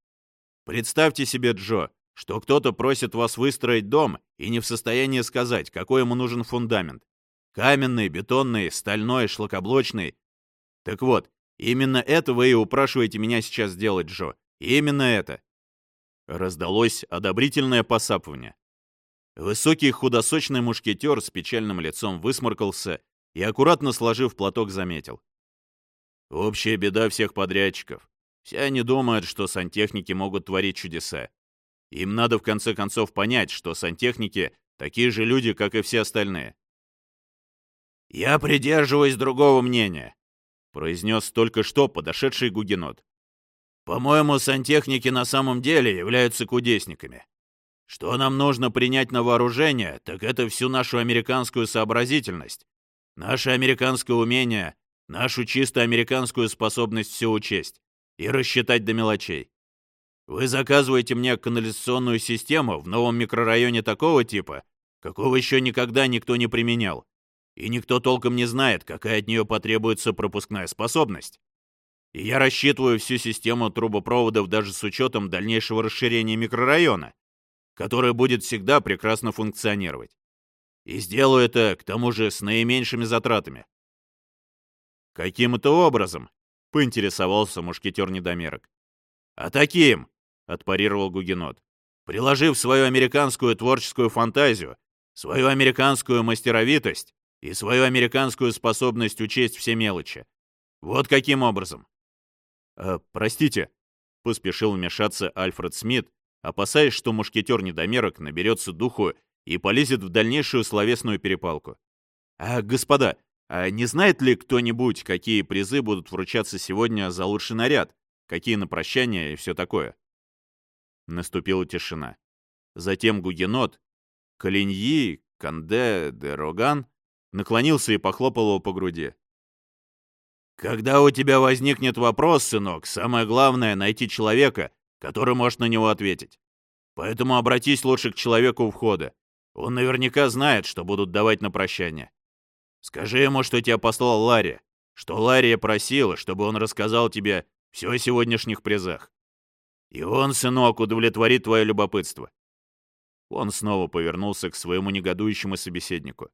Представьте себе, Джо, что кто-то просит вас выстроить дом и не в состоянии сказать, какой ему нужен фундамент. Каменный, бетонный, стальной, шлакоблочный. Так вот, именно это вы и упрашиваете меня сейчас сделать, Джо. Именно это. Раздалось одобрительное посапывание. Высокий худосочный мушкетер с печальным лицом высморкался и, аккуратно сложив платок, заметил. Общая беда всех подрядчиков. Все они думают, что сантехники могут творить чудеса. Им надо в конце концов понять, что сантехники такие же люди, как и все остальные. «Я придерживаюсь другого мнения», — произнес только что подошедший Гугенот. «По-моему, сантехники на самом деле являются кудесниками. Что нам нужно принять на вооружение, так это всю нашу американскую сообразительность, наше американское умение, нашу чисто американскую способность все учесть и рассчитать до мелочей. Вы заказываете мне канализационную систему в новом микрорайоне такого типа, какого еще никогда никто не применял, и никто толком не знает, какая от нее потребуется пропускная способность. И я рассчитываю всю систему трубопроводов даже с учетом дальнейшего расширения микрорайона, которое будет всегда прекрасно функционировать. И сделаю это, к тому же, с наименьшими затратами. Каким-то образом, поинтересовался мушкетер-недомерок. А таким, — отпарировал Гугенот. «Приложив свою американскую творческую фантазию, свою американскую мастеровитость и свою американскую способность учесть все мелочи. Вот каким образом». «Э, «Простите», — поспешил вмешаться Альфред Смит, опасаясь, что мушкетер-недомерок наберется духу и полезет в дальнейшую словесную перепалку. «А, господа, а не знает ли кто-нибудь, какие призы будут вручаться сегодня за лучший наряд, какие на прощание и все такое?» Наступила тишина. Затем Гугенот, Калиньи, Канде, де Роган наклонился и похлопал его по груди. «Когда у тебя возникнет вопрос, сынок, самое главное — найти человека, который может на него ответить. Поэтому обратись лучше к человеку у входа. Он наверняка знает, что будут давать на прощание. Скажи ему, что тебя послал Ларри, что Ларри просила, чтобы он рассказал тебе все о сегодняшних призах. И он, сынок, удовлетворит твое любопытство. Он снова повернулся к своему негодующему собеседнику.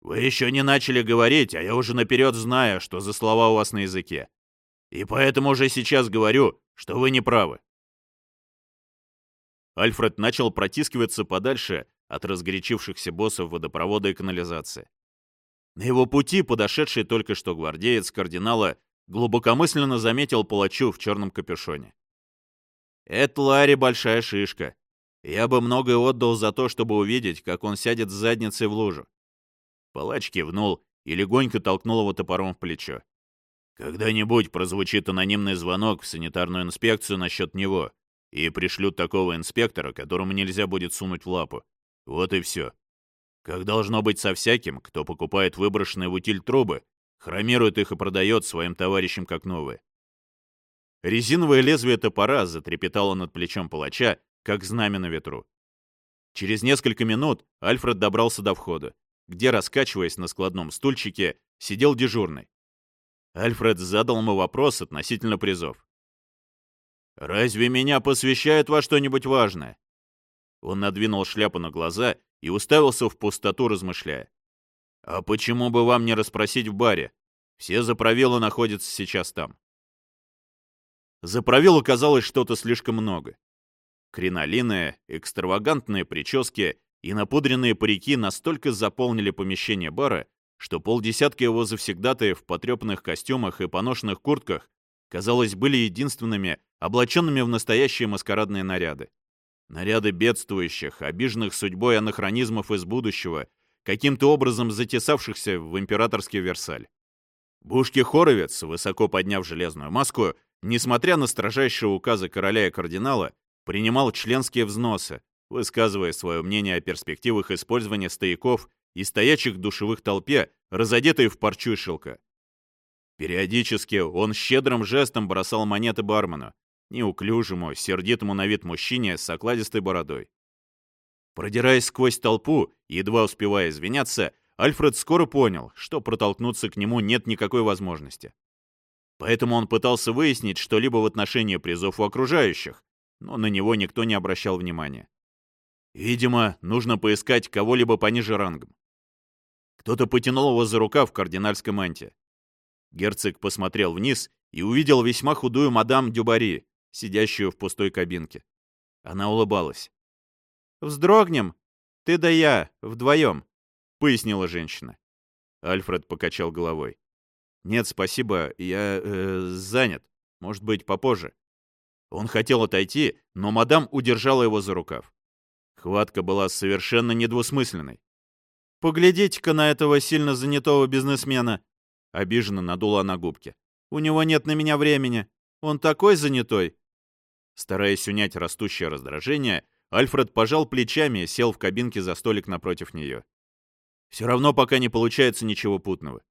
«Вы еще не начали говорить, а я уже наперед знаю, что за слова у вас на языке. И поэтому уже сейчас говорю, что вы не правы». Альфред начал протискиваться подальше от разгорячившихся боссов водопровода и канализации. На его пути подошедший только что гвардеец кардинала глубокомысленно заметил палачу в черном капюшоне. Это Ларри большая шишка. Я бы многое отдал за то, чтобы увидеть, как он сядет с задницей в лужу. Палач кивнул и легонько толкнул его топором в плечо. Когда-нибудь прозвучит анонимный звонок в санитарную инспекцию насчет него, и пришлют такого инспектора, которому нельзя будет сунуть в лапу. Вот и все. Как должно быть со всяким, кто покупает выброшенные в утиль трубы, хромирует их и продает своим товарищам как новые. Резиновое лезвие топора затрепетало над плечом палача, как знамя на ветру. Через несколько минут Альфред добрался до входа, где, раскачиваясь на складном стульчике, сидел дежурный. Альфред задал ему вопрос относительно призов. «Разве меня посвящают во что-нибудь важное?» Он надвинул шляпу на глаза и уставился в пустоту, размышляя. «А почему бы вам не расспросить в баре? Все заправилы находятся сейчас там». За правил оказалось что-то слишком много. Кринолины, экстравагантные прически и напудренные парики настолько заполнили помещение бара, что полдесятка его завсегдатаев в потрепанных костюмах и поношенных куртках, казалось, были единственными, облаченными в настоящие маскарадные наряды. Наряды бедствующих, обиженных судьбой анахронизмов из будущего, каким-то образом затесавшихся в императорский Версаль. Бушки-хоровец, высоко подняв железную маску, несмотря на строжайшие указы короля и кардинала, принимал членские взносы, высказывая свое мнение о перспективах использования стояков и стоячих душевых толпе, разодетой в парчу и шелка. Периодически он щедрым жестом бросал монеты бармену, неуклюжему, сердитому на вид мужчине с окладистой бородой. Продираясь сквозь толпу, едва успевая извиняться, Альфред скоро понял, что протолкнуться к нему нет никакой возможности. Поэтому он пытался выяснить что-либо в отношении призов у окружающих, но на него никто не обращал внимания. Видимо, нужно поискать кого-либо пониже рангом. Кто-то потянул его за рукав в кардинальской манте. Герцог посмотрел вниз и увидел весьма худую мадам Дюбари, сидящую в пустой кабинке. Она улыбалась. «Вздрогнем! Ты да я, вдвоем!» пояснила женщина. Альфред покачал головой. «Нет, спасибо, я э, занят. Может быть, попозже». Он хотел отойти, но мадам удержала его за рукав. Хватка была совершенно недвусмысленной. «Поглядите-ка на этого сильно занятого бизнесмена!» Обиженно надула она губки. «У него нет на меня времени. Он такой занятой!» Стараясь унять растущее раздражение, Альфред пожал плечами и сел в кабинке за столик напротив нее. Все равно пока не получается ничего путного.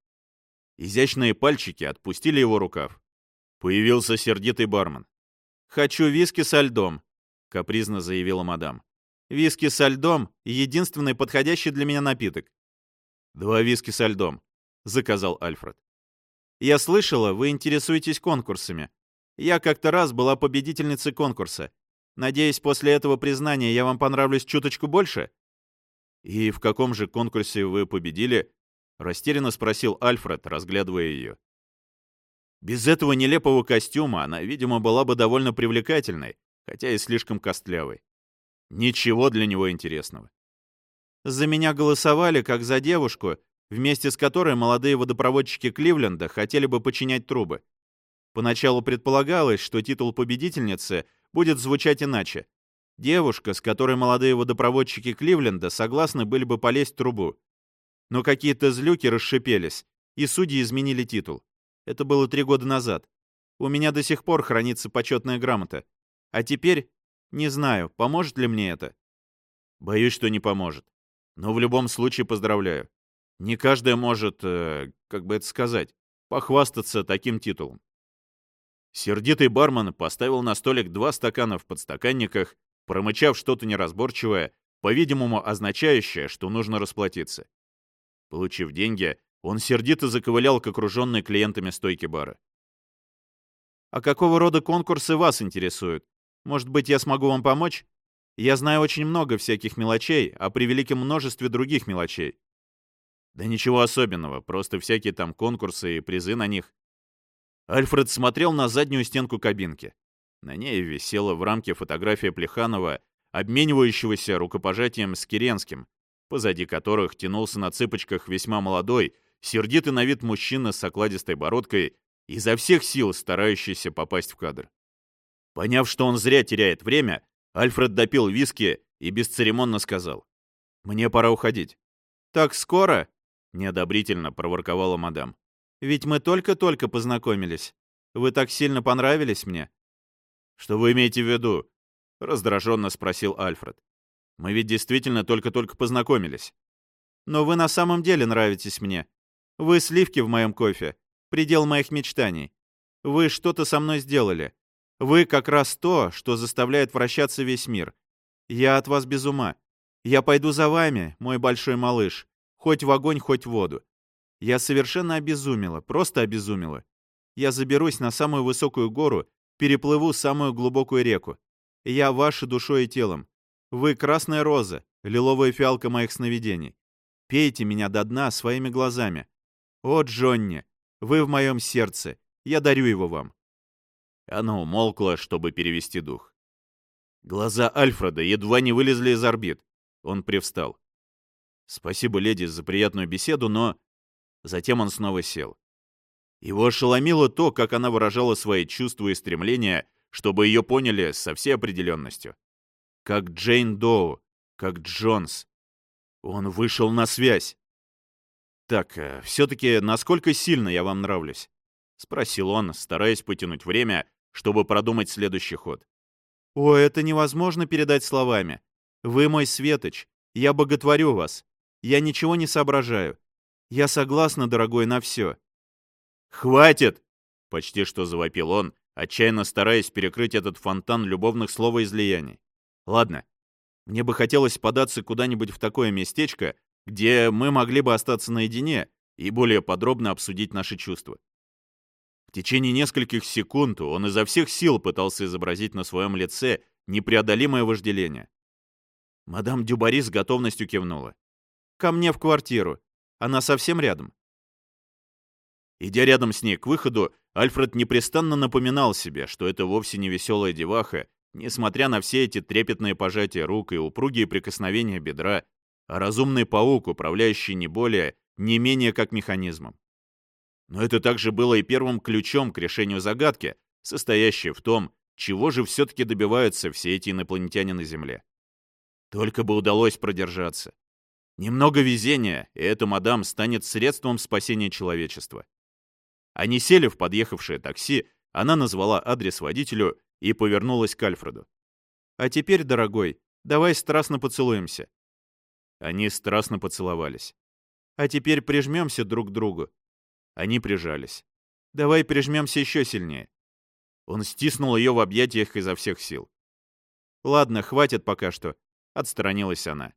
Изящные пальчики отпустили его рукав. Появился сердитый бармен. «Хочу виски со льдом», — капризно заявила мадам. «Виски со льдом — единственный подходящий для меня напиток». «Два виски со льдом», — заказал Альфред. «Я слышала, вы интересуетесь конкурсами. Я как-то раз была победительницей конкурса. Надеюсь, после этого признания я вам понравлюсь чуточку больше?» «И в каком же конкурсе вы победили?» — растерянно спросил Альфред, разглядывая ее. Без этого нелепого костюма она, видимо, была бы довольно привлекательной, хотя и слишком костлявой. Ничего для него интересного. За меня голосовали как за девушку, вместе с которой молодые водопроводчики Кливленда хотели бы починять трубы. Поначалу предполагалось, что титул победительницы будет звучать иначе Девушка, с которой молодые водопроводчики Кливленда согласны были бы полезть в трубу. Но какие-то злюки расшипелись, и судьи изменили титул. Это было три года назад. У меня до сих пор хранится почетная грамота. А теперь не знаю, поможет ли мне это. Боюсь, что не поможет. Но в любом случае поздравляю. Не каждая может, э, как бы это сказать, похвастаться таким титулом. Сердитый бармен поставил на столик два стакана в подстаканниках промычав что-то неразборчивое, по-видимому, означающее, что нужно расплатиться. Получив деньги, он сердито заковылял к окруженной клиентами стойке бара. «А какого рода конкурсы вас интересуют? Может быть, я смогу вам помочь? Я знаю очень много всяких мелочей, а при великом множестве других мелочей». «Да ничего особенного, просто всякие там конкурсы и призы на них». Альфред смотрел на заднюю стенку кабинки. На ней висела в рамке фотография Плеханова, обменивающегося рукопожатием с Керенским, позади которых тянулся на цыпочках весьма молодой, сердитый на вид мужчина с окладистой бородкой, изо всех сил старающийся попасть в кадр. Поняв, что он зря теряет время, Альфред допил виски и бесцеремонно сказал. «Мне пора уходить». «Так скоро?» — неодобрительно проворковала мадам. «Ведь мы только-только познакомились. Вы так сильно понравились мне. «Что вы имеете в виду?» — раздраженно спросил Альфред. «Мы ведь действительно только-только познакомились». «Но вы на самом деле нравитесь мне. Вы сливки в моем кофе, предел моих мечтаний. Вы что-то со мной сделали. Вы как раз то, что заставляет вращаться весь мир. Я от вас без ума. Я пойду за вами, мой большой малыш, хоть в огонь, хоть в воду. Я совершенно обезумела, просто обезумела. Я заберусь на самую высокую гору переплыву самую глубокую реку. Я вашей душой и телом. Вы красная роза, лиловая фиалка моих сновидений. Пейте меня до дна своими глазами. О, Джонни, вы в моем сердце. Я дарю его вам». Она умолкла, чтобы перевести дух. Глаза Альфреда едва не вылезли из орбит. Он привстал. «Спасибо, леди, за приятную беседу, но...» Затем он снова сел. Его ошеломило то, как она выражала свои чувства и стремления, чтобы ее поняли со всей определенностью. Как Джейн Доу, как Джонс. Он вышел на связь. «Так, э, все-таки насколько сильно я вам нравлюсь?» — спросил он, стараясь потянуть время, чтобы продумать следующий ход.
«О, это невозможно передать словами. Вы мой светоч. Я боготворю вас. Я ничего не соображаю. Я согласна, дорогой, на все».
«Хватит!» — почти что завопил он, отчаянно стараясь перекрыть этот фонтан любовных словоизлияний. «Ладно, мне бы хотелось податься куда-нибудь в такое местечко, где мы могли бы остаться наедине и более подробно обсудить наши чувства. В течение нескольких секунд он изо всех сил пытался изобразить на своем лице непреодолимое вожделение. Мадам Дюбари с готовностью кивнула.
«Ко мне в квартиру. Она совсем рядом».
Идя рядом с ней к выходу, Альфред непрестанно напоминал себе, что это вовсе не веселая деваха, несмотря на все эти трепетные пожатия рук и упругие прикосновения бедра, а разумный паук, управляющий не более, не менее как механизмом. Но это также было и первым ключом к решению загадки, состоящей в том, чего же все-таки добиваются все эти инопланетяне на Земле. Только бы удалось продержаться. Немного везения, и эта мадам станет средством спасения человечества. Они сели в подъехавшее такси, она назвала адрес водителю и повернулась к Альфреду.
«А теперь, дорогой, давай страстно поцелуемся.
Они страстно поцеловались.
«А теперь прижмемся друг к другу».
Они прижались.
«Давай прижмемся еще сильнее».
Он стиснул ее в объятиях изо всех сил.
«Ладно, хватит пока что», —
отстранилась она.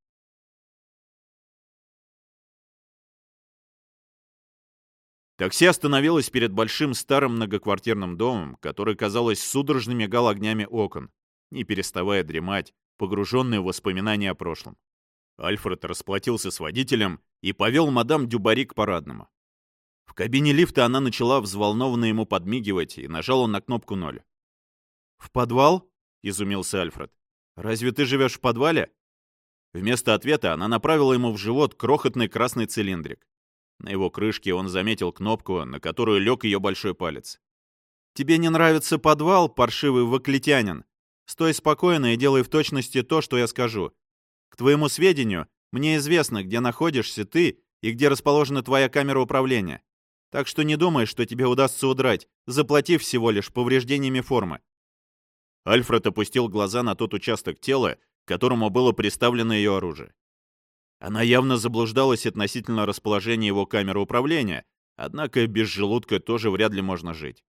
Такси остановилось перед большим старым многоквартирным домом, который, казалось, судорожно мигал огнями окон, не переставая дремать, погруженный в воспоминания о прошлом. Альфред расплатился с водителем и повел мадам Дюбари к парадному. В кабине лифта она начала взволнованно ему подмигивать и нажала на кнопку ноль.
«В подвал?»
— изумился Альфред. «Разве ты живешь в подвале?» Вместо ответа она направила ему в живот крохотный красный цилиндрик. На его крышке он заметил кнопку, на которую лег ее большой палец.
«Тебе не нравится подвал, паршивый ваклетянин? Стой спокойно и делай в точности то, что я скажу. К твоему сведению, мне известно, где находишься ты и где расположена твоя камера управления. Так что не думай, что тебе удастся удрать, заплатив всего лишь повреждениями формы».
Альфред опустил глаза на тот участок тела, к которому было приставлено ее оружие. Она явно заблуждалась относительно расположения его камеры управления, однако без желудка тоже вряд ли можно жить.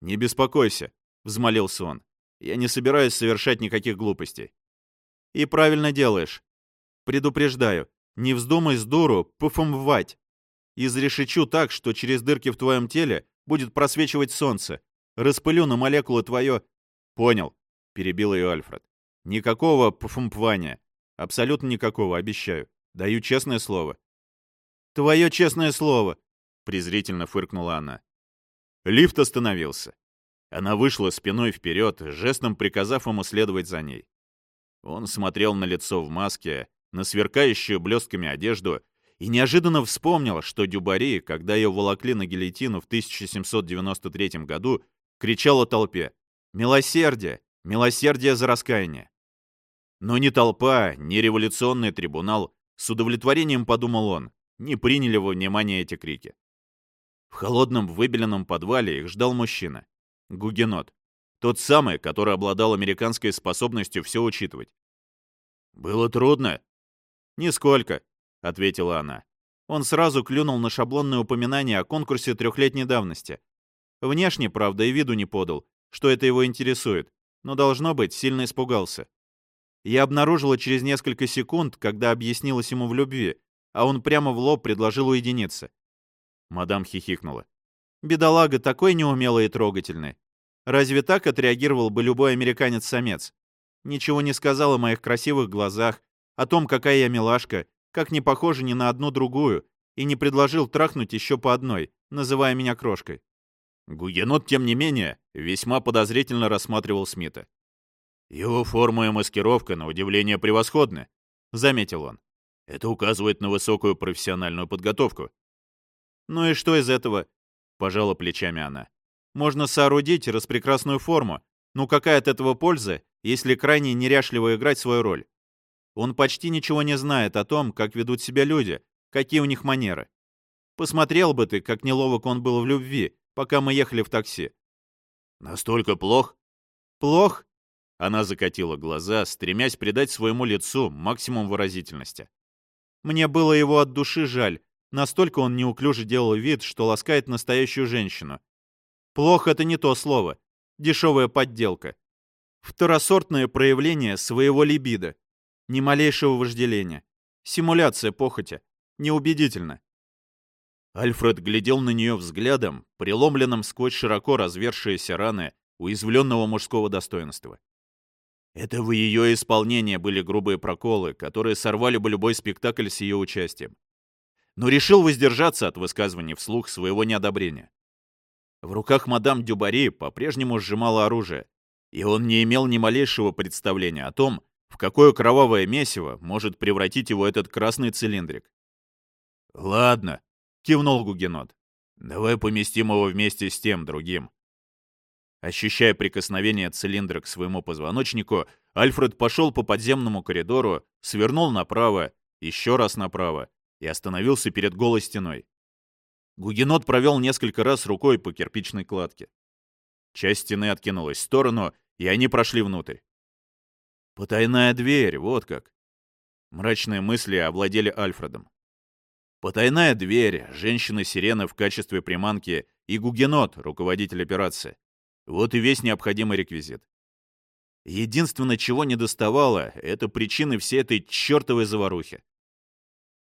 «Не беспокойся», — взмолился он. «Я не собираюсь совершать никаких глупостей.
И правильно делаешь. Предупреждаю, не вздумай с дуру пофумвать. Изрешечу так, что через дырки в твоем теле будет просвечивать солнце. Распылю на молекулы твое...
Понял, перебил ее Альфред. Никакого пофумпвания. Абсолютно никакого, обещаю. Даю честное слово.
Твое честное слово,
презрительно фыркнула она. Лифт остановился. Она вышла спиной вперед, жестом приказав ему следовать за ней. Он смотрел на лицо в маске, на сверкающую блестками одежду и неожиданно вспомнил, что Дюбари, когда ее волокли на гильотину в 1793 году, кричал о толпе «Милосердие! Милосердие за раскаяние!». Но ни толпа, ни революционный трибунал, с удовлетворением подумал он, не приняли во внимание эти крики. В холодном выбеленном подвале их ждал мужчина. Гугенот. Тот самый, который обладал американской способностью все учитывать. «Было трудно?»
«Нисколько», — ответила она. Он сразу клюнул на шаблонное упоминание о конкурсе трехлетней давности. Внешне, правда, и виду не подал, что это его интересует, но, должно быть, сильно испугался. Я обнаружила через несколько секунд, когда объяснилась ему в любви, а он прямо в лоб предложил уединиться.
Мадам хихикнула.
«Бедолага такой неумелый и трогательный. Разве так отреагировал бы любой американец-самец? Ничего не сказал о моих красивых глазах, о том, какая я милашка, как не похожа ни на одну другую, и не предложил трахнуть еще по одной, называя меня крошкой.
Гугенот, тем не менее, весьма подозрительно рассматривал Смита. Его форма и маскировка, на удивление, превосходны. — заметил он. «Это указывает на высокую профессиональную подготовку».
«Ну и что из этого?» — пожала плечами она. «Можно соорудить распрекрасную форму, ну какая от этого польза, если крайне неряшливо играть свою роль? Он почти ничего не знает о том, как ведут себя люди, какие у них манеры. Посмотрел бы ты, как неловок он был в любви, пока мы ехали в такси.
Настолько плох?
Плох?
Она закатила глаза, стремясь придать своему лицу максимум выразительности.
Мне было его от души жаль. Настолько он неуклюже делал вид, что ласкает настоящую женщину. Плохо — это не то слово дешевая подделка. Второсортное проявление своего либидо. Ни малейшего вожделения. Симуляция похоти. Неубедительно.
Альфред глядел на нее взглядом, преломленным сквозь широко развершиеся раны уязвленного мужского достоинства. Это в ее исполнении были грубые проколы, которые сорвали бы любой спектакль с ее участием. Но решил воздержаться от высказывания вслух своего неодобрения. В руках мадам Дюбари по-прежнему сжимало оружие, и он не имел ни малейшего представления о том, в какое кровавое месиво может превратить его этот красный цилиндрик. «Ладно», — кивнул Гугенот. «Давай поместим его вместе с тем другим». Ощущая прикосновение цилиндра к своему позвоночнику, Альфред пошел по подземному коридору, свернул направо, еще раз направо и остановился перед голой стеной. Гугенот провел несколько раз рукой по кирпичной кладке. Часть стены откинулась в сторону, и они прошли внутрь. Потайная дверь, вот как. Мрачные мысли овладели Альфредом. Потайная дверь, женщина-сирена в качестве приманки и Гугенот, руководитель операции. Вот и весь необходимый реквизит. Единственное, чего не доставало, это причины всей этой чертовой заварухи.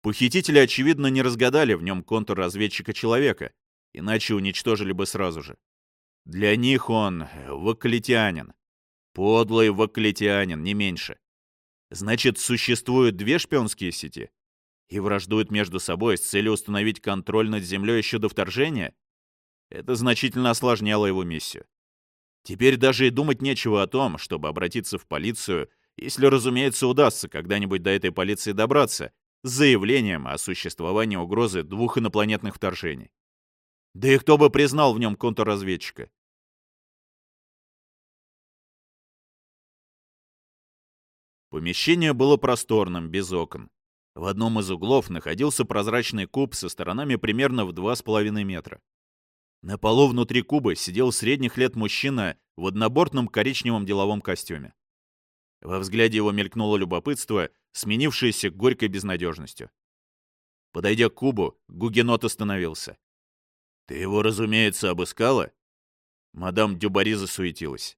Похитители, очевидно, не разгадали в нем контрразведчика человека, иначе уничтожили бы сразу же. Для них он вакалитянин. Подлый вакалитянин, не меньше. Значит, существуют две шпионские сети? И враждуют между собой с целью установить контроль над землей еще до вторжения? Это значительно осложняло его миссию. Теперь даже и думать нечего о том, чтобы обратиться в полицию, если, разумеется, удастся когда-нибудь до этой полиции добраться, с заявлением о существовании угрозы двух инопланетных вторжений. Да и кто бы признал в нем контрразведчика? Помещение было просторным, без окон. В одном из углов находился прозрачный куб со сторонами примерно в 2,5 метра. На полу внутри куба сидел средних лет мужчина в однобортном коричневом деловом костюме. Во взгляде его мелькнуло любопытство, сменившееся горькой безнадежностью. Подойдя к кубу, Гугенот остановился. «Ты его, разумеется, обыскала?» Мадам Дюбари засуетилась.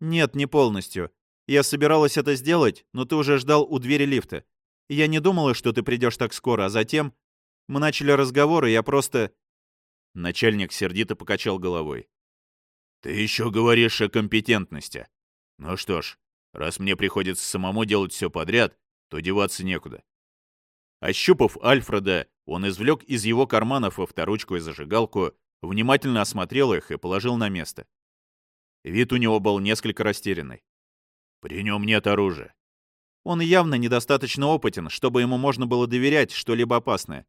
«Нет, не полностью. Я собиралась это сделать, но ты уже ждал у двери лифта. Я не думала, что ты придешь так скоро, а затем... Мы начали разговор, и я просто...»
Начальник сердито покачал головой. «Ты еще говоришь о компетентности. Ну что ж, Раз мне приходится самому делать все подряд, то деваться некуда. Ощупав Альфреда, он извлек из его карманов авторучку и зажигалку, внимательно осмотрел их и положил на место. Вид у него был несколько растерянный. При нем нет оружия.
Он явно недостаточно опытен, чтобы ему можно было доверять что-либо опасное.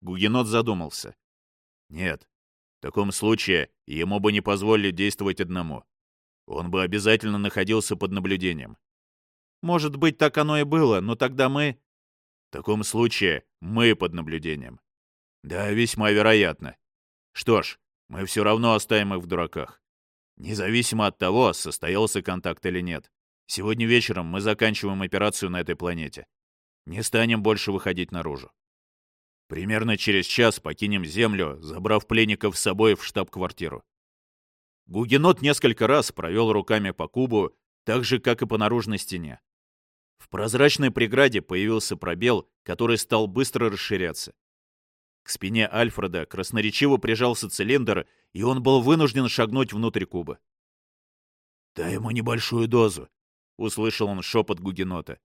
Гугенот задумался. Нет, в таком случае ему бы не позволили действовать одному он бы обязательно находился под наблюдением.
Может быть, так оно и было, но тогда мы...
В таком случае мы под наблюдением. Да, весьма вероятно. Что ж, мы все равно оставим их в дураках. Независимо от того, состоялся контакт или нет. Сегодня вечером мы заканчиваем операцию на этой планете. Не станем больше выходить наружу. Примерно через час покинем Землю, забрав пленников с собой в штаб-квартиру. Гугенот несколько раз провел руками по кубу, так же, как и по наружной стене. В прозрачной преграде появился пробел, который стал быстро расширяться. К спине Альфреда красноречиво прижался цилиндр, и он был вынужден шагнуть внутрь куба. «Дай ему небольшую дозу», — услышал он шепот Гугенота.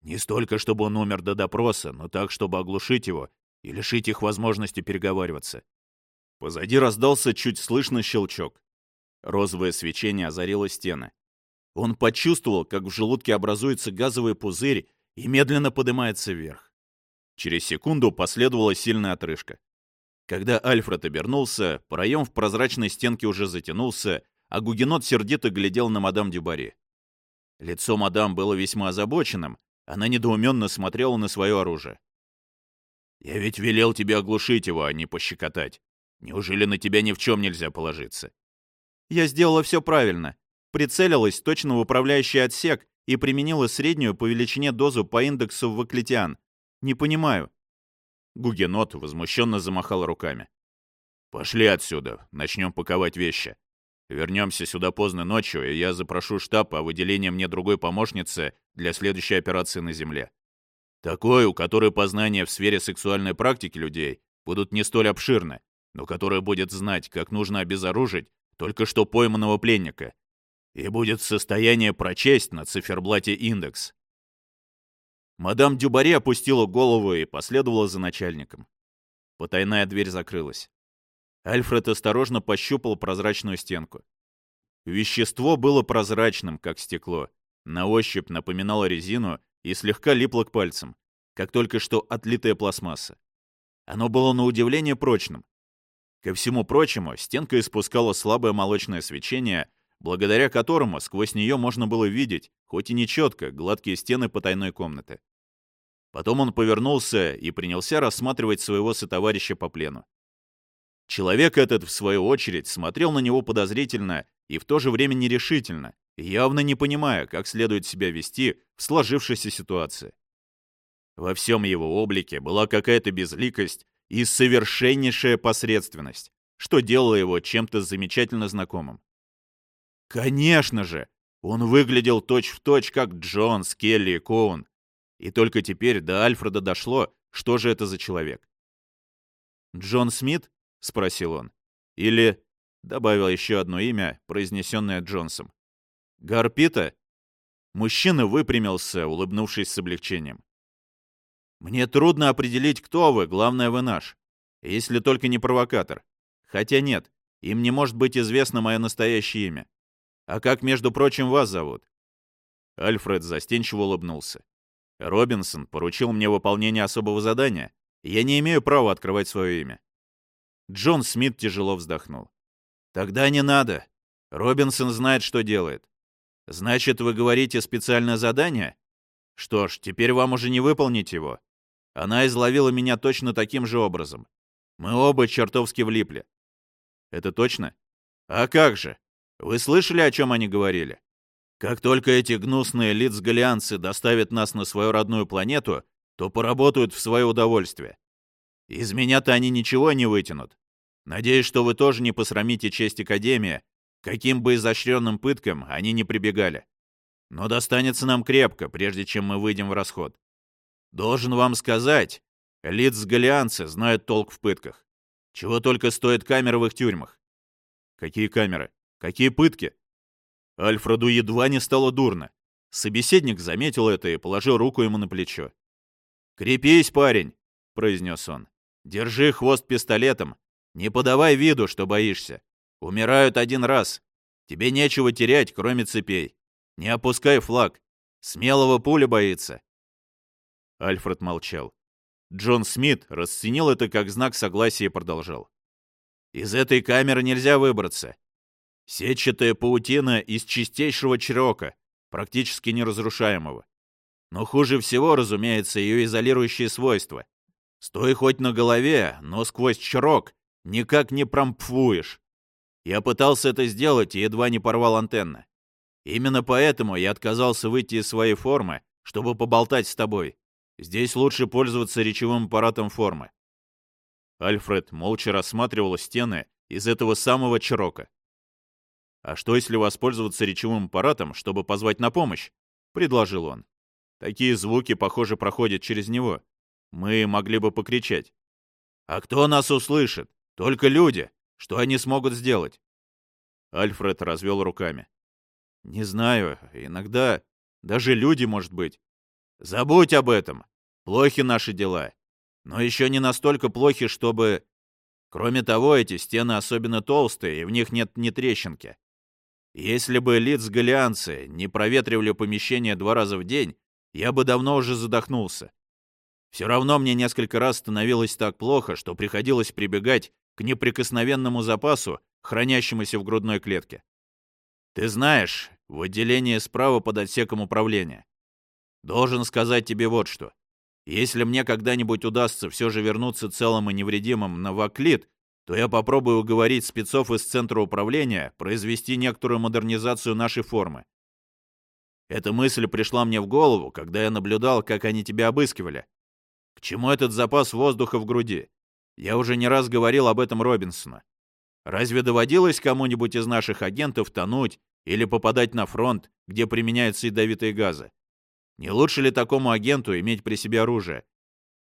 «Не столько, чтобы он умер до допроса, но так, чтобы оглушить его и лишить их возможности переговариваться». Позади раздался чуть слышный щелчок. Розовое свечение озарило стены. Он почувствовал, как в желудке образуется газовый пузырь, и медленно поднимается вверх. Через секунду последовала сильная отрыжка. Когда Альфред обернулся, проем в прозрачной стенке уже затянулся, а Гугенот сердито глядел на мадам Дюбари. Лицо мадам было весьма озабоченным, она недоуменно смотрела на свое оружие. «Я ведь велел тебе оглушить его, а не пощекотать. Неужели на тебя ни в чем нельзя положиться?»
«Я сделала все правильно. Прицелилась точно в управляющий отсек и применила среднюю по величине дозу по индексу Ваклетиан. Не понимаю».
Гугенот возмущенно замахал руками. «Пошли отсюда, начнем паковать вещи. Вернемся сюда поздно ночью, и я запрошу штаб о выделении мне другой помощницы для следующей операции на Земле. Такой, у которой познания в сфере сексуальной практики людей будут не столь обширны, но которая будет знать, как нужно обезоружить только что пойманного пленника, и будет в состоянии прочесть на циферблате индекс. Мадам Дюбари опустила голову и последовала за начальником. Потайная дверь закрылась. Альфред осторожно пощупал прозрачную стенку. Вещество было прозрачным, как стекло. На ощупь напоминало резину и слегка липло к пальцам, как только что отлитая пластмасса. Оно было на удивление прочным. Ко всему прочему, стенка испускала слабое молочное свечение, благодаря которому сквозь нее можно было видеть, хоть и нечетко, гладкие стены потайной комнаты. Потом он повернулся и принялся рассматривать своего сотоварища по плену. Человек этот, в свою очередь, смотрел на него подозрительно и в то же время нерешительно, явно не понимая, как следует себя вести в сложившейся ситуации. Во всем его облике была какая-то безликость и совершеннейшая посредственность, что делало его чем-то замечательно знакомым. Конечно же, он выглядел точь-в-точь, точь, как Джон, Скелли и Коун. И только теперь до Альфреда дошло, что же это за человек. Джон Смит — спросил он. «Или...» — добавил еще одно имя, произнесенное Джонсом. «Гарпита?» Мужчина выпрямился, улыбнувшись с облегчением. «Мне трудно определить, кто вы, главное, вы наш. Если только не провокатор. Хотя нет, им не может быть известно мое настоящее имя. А как, между прочим, вас зовут?» Альфред застенчиво улыбнулся. «Робинсон поручил мне выполнение особого задания. Я не имею права открывать свое имя. Джон Смит тяжело вздохнул. «Тогда не надо. Робинсон знает, что делает. Значит, вы говорите специальное задание? Что ж, теперь вам уже не выполнить его. Она изловила меня точно таким же образом. Мы оба чертовски влипли. Это точно? А как же? Вы слышали, о чем они говорили? Как только эти гнусные лиц-галианцы доставят нас на свою родную планету, то поработают в свое удовольствие. Из меня-то они ничего не вытянут. Надеюсь, что вы тоже не посрамите честь Академии, каким бы изощренным пыткам они не прибегали. Но достанется нам крепко, прежде чем мы выйдем в расход. Должен вам сказать, лиц-галианцы знают толк в пытках. Чего только стоят камеры в их тюрьмах. Какие камеры? Какие пытки? Альфреду едва не стало дурно. Собеседник заметил это и положил руку ему на плечо. «Крепись, парень!» — произнес он. Держи хвост пистолетом. Не подавай виду, что боишься. Умирают один раз. Тебе нечего терять, кроме цепей. Не опускай флаг. Смелого пуля боится. Альфред молчал. Джон Смит расценил это как знак согласия и продолжал. Из этой камеры нельзя выбраться. Сетчатая паутина из чистейшего чрока, практически неразрушаемого. Но хуже всего, разумеется, ее изолирующие свойства. Стой хоть на голове, но сквозь чрок никак не промпфуешь. Я пытался это сделать и едва не порвал антенны. Именно поэтому я отказался выйти из своей формы, чтобы поболтать с тобой. Здесь лучше пользоваться речевым аппаратом формы. Альфред молча рассматривал стены из этого самого чрока. «А что, если воспользоваться речевым аппаратом, чтобы позвать на помощь?» — предложил он. «Такие звуки, похоже, проходят через него. Мы могли бы покричать. «А кто нас услышит? Только люди. Что они смогут сделать?» Альфред развел руками. «Не знаю. Иногда даже люди, может быть. Забудь об этом. Плохи наши дела. Но еще не настолько плохи, чтобы... Кроме того, эти стены особенно толстые, и в них нет ни трещинки. Если бы лиц-галианцы не проветривали помещение два раза в день, я бы давно уже задохнулся. Все равно мне несколько раз становилось так плохо, что приходилось прибегать к неприкосновенному запасу, хранящемуся в грудной клетке. Ты знаешь, в отделении справа под отсеком управления. Должен сказать тебе вот что. Если мне когда-нибудь удастся все же вернуться целым и невредимым на Ваклит, то я попробую уговорить спецов из Центра управления произвести некоторую модернизацию нашей формы. Эта мысль пришла мне в голову, когда я наблюдал, как они тебя обыскивали. Чему этот запас воздуха в груди? Я уже не раз говорил об этом Робинсону. Разве доводилось кому-нибудь из наших агентов тонуть или попадать на фронт, где применяются ядовитые газы? Не лучше ли такому агенту иметь при себе оружие?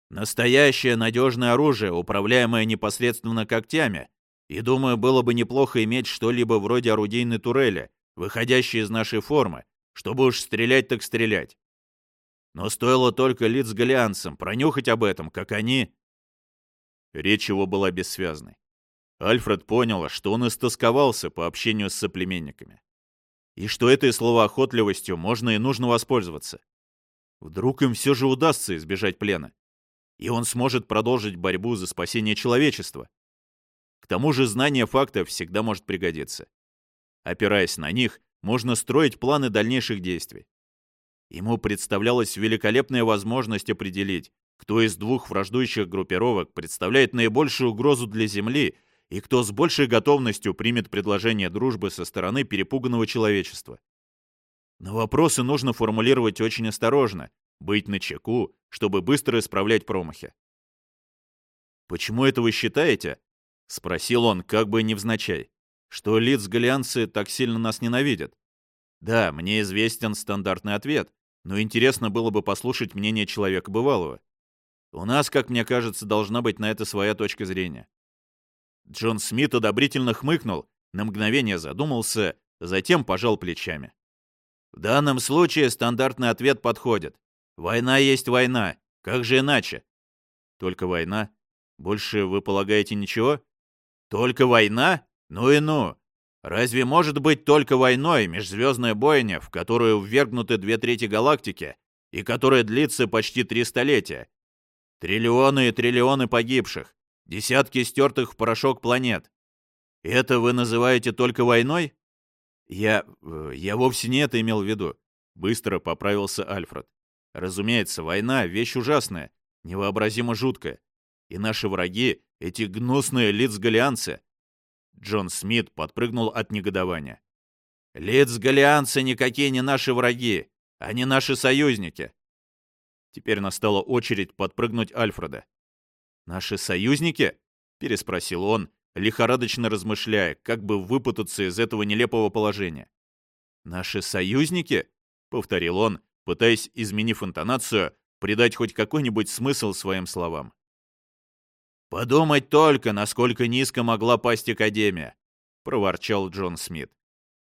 Настоящее надежное оружие, управляемое непосредственно когтями. И думаю, было бы неплохо иметь что-либо вроде орудийной турели, выходящей из нашей формы, чтобы уж стрелять так стрелять. Но стоило только лиц голианцам пронюхать об этом, как они... Речь его была бессвязной. Альфред понял, что он истосковался по общению с соплеменниками. И что этой словоохотливостью можно и нужно воспользоваться. Вдруг им все же удастся избежать плена. И он сможет продолжить борьбу за спасение человечества. К тому же знание фактов всегда может пригодиться. Опираясь на них, можно строить планы дальнейших действий. Ему представлялась великолепная возможность определить, кто из двух враждующих группировок представляет наибольшую угрозу для Земли и кто с большей готовностью примет предложение дружбы со стороны перепуганного человечества. Но вопросы нужно формулировать очень осторожно, быть начеку, чтобы быстро исправлять промахи. «Почему это вы считаете?» — спросил он, как бы невзначай что лиц-галианцы так сильно нас ненавидят? Да, мне известен стандартный ответ, но интересно было бы послушать мнение человека бывалого. У нас, как мне кажется, должна быть на это своя точка зрения. Джон Смит одобрительно хмыкнул, на мгновение задумался, затем пожал плечами. В данном случае стандартный ответ подходит. Война есть война. Как же иначе? Только война? Больше вы полагаете ничего? Только война? Ну и ну! Разве может быть только войной межзвездная бойня, в которую ввергнуты две трети галактики, и которая длится почти три столетия? Триллионы и триллионы погибших, десятки стертых в порошок планет. Это вы называете только войной? Я... Э, я вовсе не это имел в виду. Быстро поправился Альфред. Разумеется, война — вещь ужасная, невообразимо жуткая. И наши враги, эти гнусные лиц-галианцы, Джон Смит подпрыгнул от негодования. «Лиц-галианцы никакие не наши враги, они наши союзники!» Теперь настала очередь подпрыгнуть Альфреда. «Наши союзники?» — переспросил он, лихорадочно размышляя, как бы выпутаться из этого нелепого положения. «Наши союзники?» — повторил он, пытаясь, изменив интонацию, придать хоть какой-нибудь смысл своим словам. «Подумать только, насколько низко могла пасть Академия», — проворчал Джон Смит.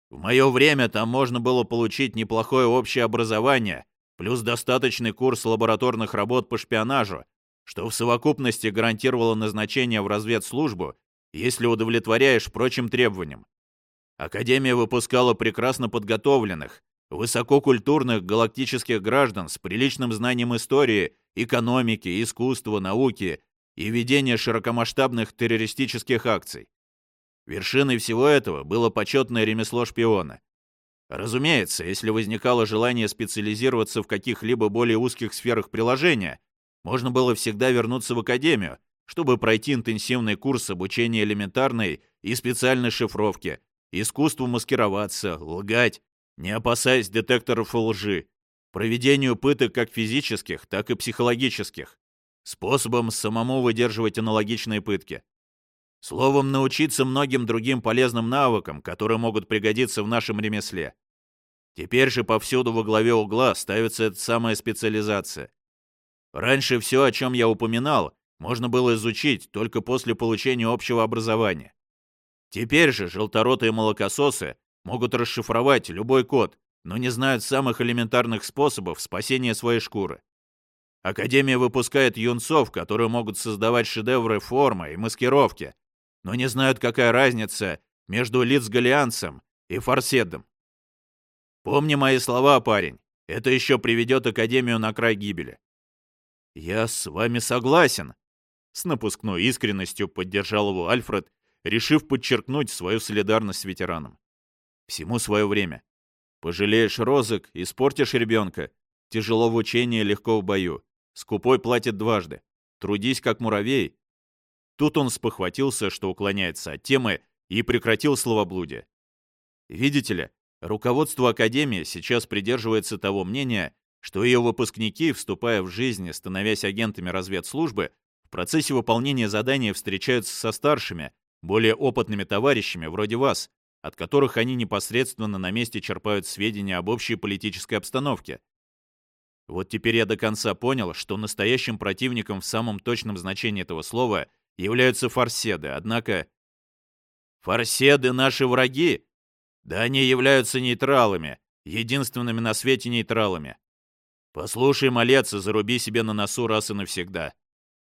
«В мое время там можно было получить неплохое общее образование, плюс достаточный курс лабораторных работ по шпионажу, что в совокупности гарантировало назначение в разведслужбу, если удовлетворяешь прочим требованиям. Академия выпускала прекрасно подготовленных, высококультурных галактических граждан с приличным знанием истории, экономики, искусства, науки и ведение широкомасштабных террористических акций. Вершиной всего этого было почетное ремесло шпиона. Разумеется, если возникало желание специализироваться в каких-либо более узких сферах приложения, можно было всегда вернуться в академию, чтобы пройти интенсивный курс обучения элементарной и специальной шифровки, искусству маскироваться, лгать, не опасаясь детекторов лжи, проведению пыток как физических, так и психологических, способом самому выдерживать аналогичные пытки. Словом, научиться многим другим полезным навыкам, которые могут пригодиться в нашем ремесле. Теперь же повсюду во главе угла ставится эта самая специализация. Раньше все, о чем я упоминал, можно было изучить только после получения общего образования. Теперь же желторотые молокососы могут расшифровать любой код, но не знают самых элементарных способов спасения своей шкуры. Академия выпускает юнцов, которые могут создавать шедевры формы и маскировки, но не знают, какая разница между лиц-галианцем и форседом. Помни мои слова, парень. Это еще приведет Академию на край гибели. Я с вами согласен. С напускной искренностью поддержал его Альфред, решив подчеркнуть свою солидарность с ветераном. Всему свое время. Пожалеешь розок, испортишь ребенка. Тяжело в учении, легко в бою. Скупой платит дважды. Трудись, как муравей. Тут он спохватился, что уклоняется от темы, и прекратил словоблудие. Видите ли, руководство Академии сейчас придерживается того мнения, что ее выпускники, вступая в жизнь становясь агентами разведслужбы, в процессе выполнения задания встречаются со старшими, более опытными товарищами, вроде вас, от которых они непосредственно на месте черпают сведения об общей политической обстановке. Вот теперь я до конца понял, что настоящим противником в самом точном значении этого слова являются форседы, однако... Форседы — наши враги? Да они являются нейтралами, единственными на свете нейтралами. Послушай, малец, и заруби себе на носу раз и навсегда.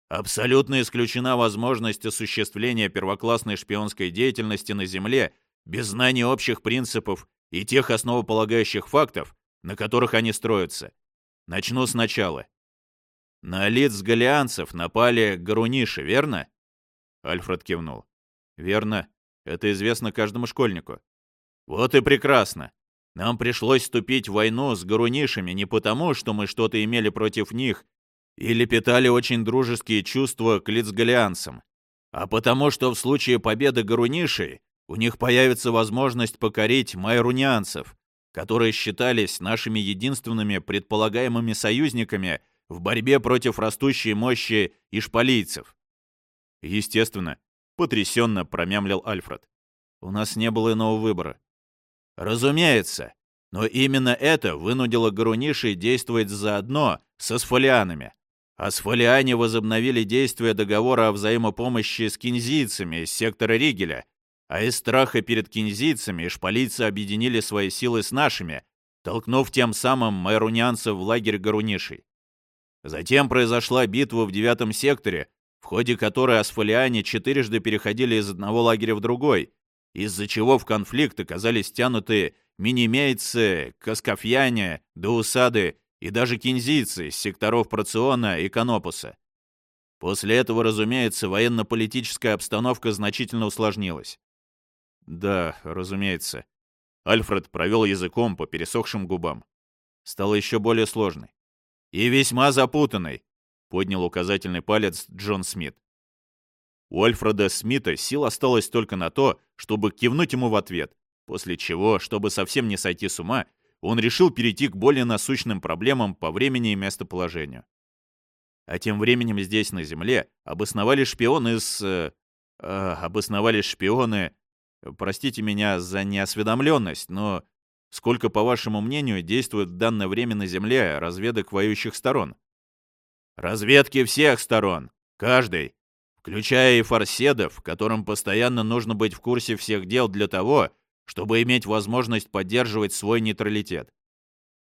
Абсолютно исключена возможность осуществления первоклассной шпионской деятельности на Земле без знания общих принципов и тех основополагающих фактов, на которых они строятся. Начну сначала. На лиц галианцев напали гаруниши, верно? Альфред кивнул. Верно. Это известно каждому школьнику. Вот и прекрасно. Нам пришлось вступить в войну с гарунишами не потому, что мы что-то имели против них или питали очень дружеские чувства к лицгалианцам, а потому что в случае победы гарунишей у них появится возможность покорить майрунианцев, которые считались нашими единственными предполагаемыми союзниками в борьбе против растущей мощи ишпалийцев. Естественно, потрясенно промямлил Альфред. У нас не было иного выбора. Разумеется, но именно это вынудило Гаруниши действовать заодно со сфолианами. А сфолиане возобновили действие договора о взаимопомощи с кинзийцами из сектора Ригеля, а из страха перед кинзийцами шпалийцы объединили свои силы с нашими, толкнув тем самым майрунянцев в лагерь Гарунишей. Затем произошла битва в девятом секторе, в ходе которой асфалиане четырежды переходили из одного лагеря в другой, из-за чего в конфликт оказались тянуты минимейцы, каскафьяне, доусады и даже кинзийцы из секторов Проциона и Канопуса. После этого, разумеется, военно-политическая обстановка значительно усложнилась. Да, разумеется. Альфред провел языком по пересохшим губам. Стало еще более сложной. И весьма запутанной, поднял указательный палец Джон Смит. У Альфреда Смита сил осталось только на то, чтобы кивнуть ему в ответ, после чего, чтобы совсем не сойти с ума, он решил перейти к более насущным проблемам по времени и местоположению. А тем временем здесь, на Земле, обосновались шпионы с... Э, э, обосновались шпионы... Простите меня за неосведомленность, но сколько, по вашему мнению, действует в данное время на Земле разведок воюющих сторон? Разведки всех сторон, каждый, включая и форседов, которым постоянно нужно быть в курсе всех дел для того, чтобы иметь возможность поддерживать свой нейтралитет.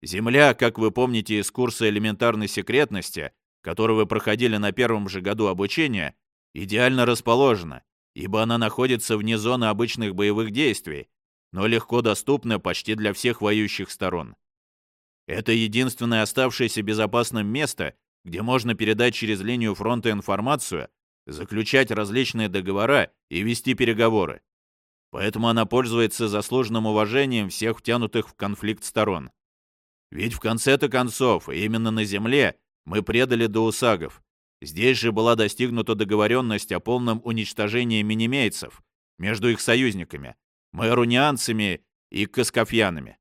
Земля, как вы помните из курса элементарной секретности, который вы проходили на первом же году обучения, идеально расположена, ибо она находится вне зоны обычных боевых действий, но легко доступна почти для всех воюющих сторон. Это единственное оставшееся безопасное место, где можно передать через линию фронта информацию, заключать различные договора и вести переговоры. Поэтому она пользуется заслуженным уважением всех втянутых в конфликт сторон. Ведь в конце-то концов, именно на земле мы предали доусагов. Здесь же была достигнута договоренность о полном уничтожении минимейцев между их союзниками, майорунианцами и каскофьянами.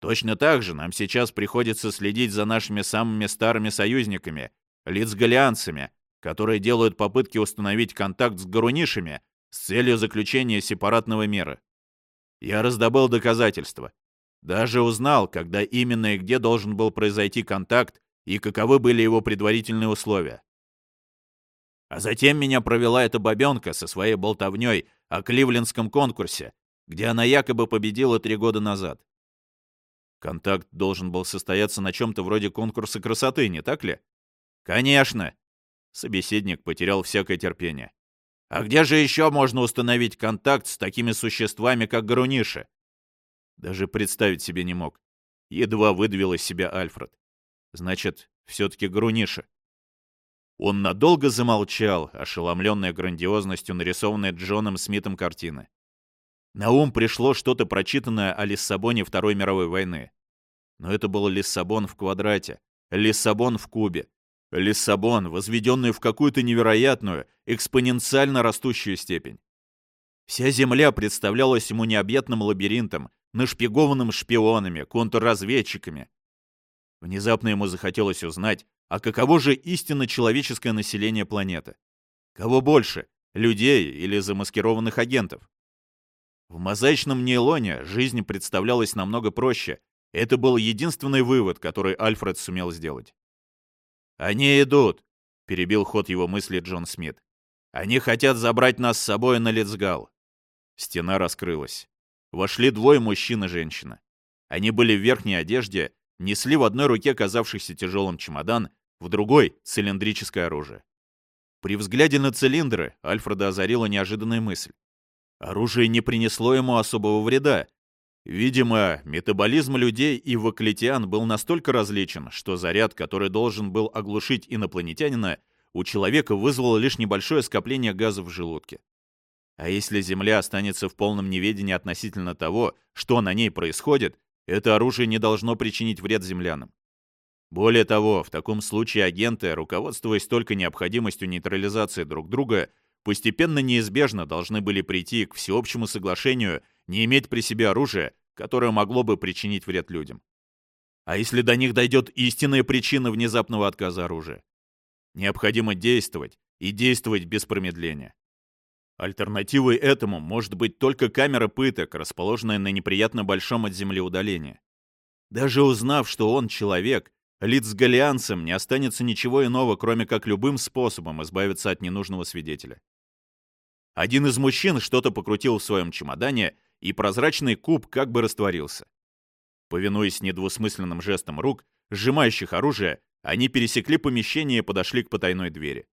Точно так же нам сейчас приходится следить за нашими самыми старыми союзниками, лицгалианцами, которые делают попытки установить контакт с гарунишами с целью заключения сепаратного мира. Я раздобыл доказательства. Даже узнал, когда именно и где должен был произойти контакт и каковы были его предварительные условия. А затем меня провела эта бабенка со своей болтовней о кливлендском конкурсе, где она якобы победила три года назад. Контакт должен был состояться на чем-то вроде конкурса красоты, не так ли? Конечно, Собеседник потерял всякое терпение. «А где же еще можно установить контакт с такими существами, как Груниши?» Даже представить себе не мог. едва выдавил из себя Альфред. Значит, все-таки Груниша. Он надолго замолчал, ошеломленный грандиозностью нарисованной Джоном Смитом картины. На ум пришло что-то прочитанное о Лиссабоне Второй мировой войны. Но это был Лиссабон в квадрате, Лиссабон в кубе, Лиссабон, возведенный в какую-то невероятную, экспоненциально растущую степень. Вся земля представлялась ему необъятным лабиринтом, нашпигованным шпионами, контрразведчиками. Внезапно ему захотелось узнать, а каково же истинно человеческое население планеты? Кого больше, людей или замаскированных агентов? В мозаичном нейлоне жизнь представлялась намного проще. Это был единственный вывод, который Альфред сумел сделать. «Они идут», — перебил ход его мысли Джон Смит. «Они хотят забрать нас с собой на Лицгал». Стена раскрылась. Вошли двое мужчин и женщина. Они были в верхней одежде, несли в одной руке казавшийся тяжелым чемодан, в другой — цилиндрическое оружие. При взгляде на цилиндры Альфреда озарила неожиданная мысль. Оружие не принесло ему особого вреда. Видимо, метаболизм людей и ваклетиан был настолько различен, что заряд, который должен был оглушить инопланетянина, у человека вызвал лишь небольшое скопление газов в желудке. А если Земля останется в полном неведении относительно того, что на ней происходит, это оружие не должно причинить вред землянам. Более того, в таком случае агенты, руководствуясь только необходимостью нейтрализации друг друга, постепенно неизбежно должны были прийти к всеобщему соглашению не иметь при себе оружия, которое могло бы причинить вред людям. А если до них дойдет истинная причина внезапного отказа оружия? Необходимо действовать, и действовать без промедления. Альтернативой этому может быть только камера пыток, расположенная на неприятно большом от земли удалении. Даже узнав, что он человек, лиц-галианцам не останется ничего иного, кроме как любым способом избавиться от ненужного свидетеля. Один из мужчин что-то покрутил в своем чемодане, и прозрачный куб как бы растворился. Повинуясь недвусмысленным жестом рук, сжимающих оружие, они пересекли помещение и подошли к потайной двери.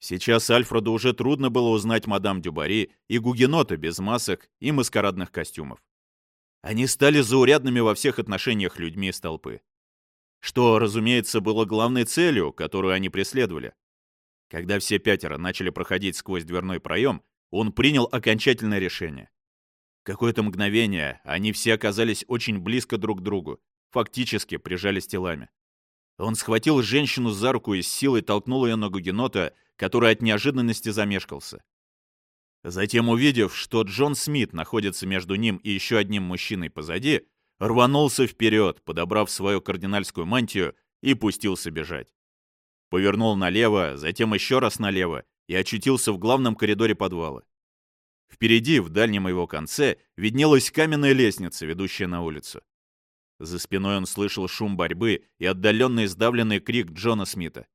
Сейчас Альфреду уже трудно было узнать мадам Дюбари и гугенота без масок и маскарадных костюмов. Они стали заурядными во всех отношениях людьми из толпы. Что, разумеется, было главной целью, которую они преследовали. Когда все пятеро начали проходить сквозь дверной проем, он принял окончательное решение. Какое-то мгновение они все оказались очень близко друг к другу, фактически прижались телами. Он схватил женщину за руку и с силой толкнул ее на Гугенота, который от неожиданности замешкался. Затем, увидев, что Джон Смит находится между ним и еще одним мужчиной позади, рванулся вперед, подобрав свою кардинальскую мантию и пустился бежать. Повернул налево, затем еще раз налево и очутился в главном коридоре подвала. Впереди, в дальнем его конце, виднелась каменная лестница, ведущая на улицу. За спиной он слышал шум борьбы и отдаленный сдавленный крик Джона Смита.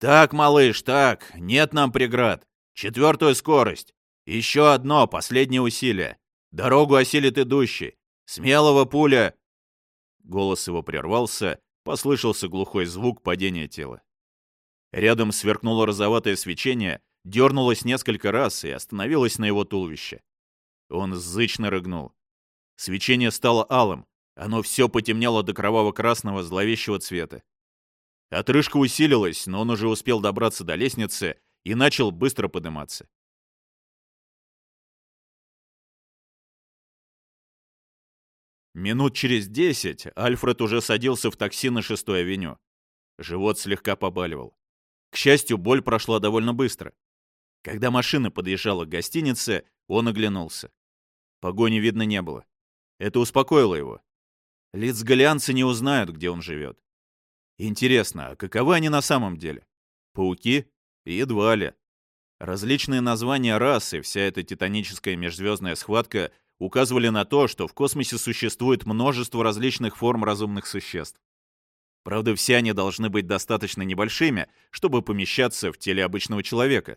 «Так, малыш, так, нет нам преград. Четвертую скорость. Еще одно, последнее усилие. Дорогу осилит идущий. Смелого пуля!» Голос его прервался, послышался глухой звук падения тела. Рядом сверкнуло розоватое свечение, дернулось несколько раз и остановилось на его туловище. Он зычно рыгнул. Свечение стало алым, оно все потемнело до кроваво-красного зловещего цвета. Отрыжка усилилась, но он уже успел добраться до лестницы и начал быстро подниматься. Минут через десять Альфред уже садился в такси на шестой авеню. Живот слегка побаливал. К счастью, боль прошла довольно быстро. Когда машина подъезжала к гостинице, он оглянулся. Погони видно не было. Это успокоило его. Лицгалианцы не узнают, где он живет. Интересно, а каковы они на самом деле? Пауки? Едва ли. Различные названия рас и вся эта титаническая межзвездная схватка указывали на то, что в космосе существует множество различных форм разумных существ. Правда, все они должны быть достаточно небольшими, чтобы помещаться в теле обычного человека.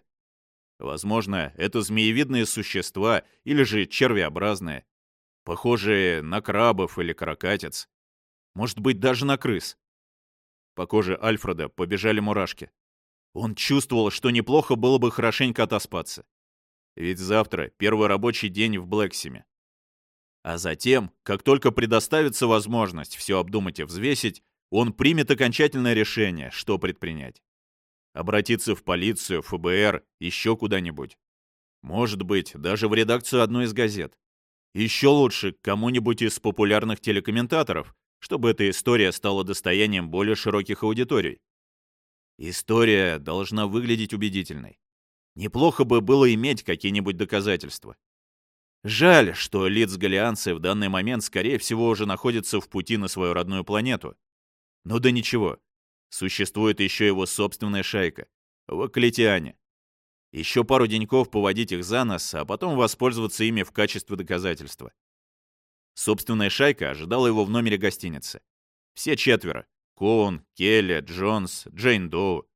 Возможно, это змеевидные существа или же червеобразные, похожие на крабов или каракатиц. Может быть, даже на крыс. По коже Альфреда побежали мурашки. Он чувствовал, что неплохо было бы хорошенько отоспаться. Ведь завтра первый рабочий день в Блэксиме. А затем, как только предоставится возможность все обдумать и взвесить, он примет окончательное решение, что предпринять. Обратиться в полицию, ФБР, еще куда-нибудь. Может быть, даже в редакцию одной из газет. Еще лучше к кому-нибудь из популярных телекомментаторов, чтобы эта история стала достоянием более широких аудиторий. История должна выглядеть убедительной. Неплохо бы было иметь какие-нибудь доказательства. Жаль, что лиц галианцы в данный момент, скорее всего, уже находятся в пути на свою родную планету. Но да ничего. Существует еще его собственная шайка. В Аклетиане. Еще пару деньков поводить их за нос, а потом воспользоваться ими в качестве доказательства. Собственная шайка ожидала его в номере гостиницы. Все четверо. Коун, Келли, Джонс, Джейн Доу.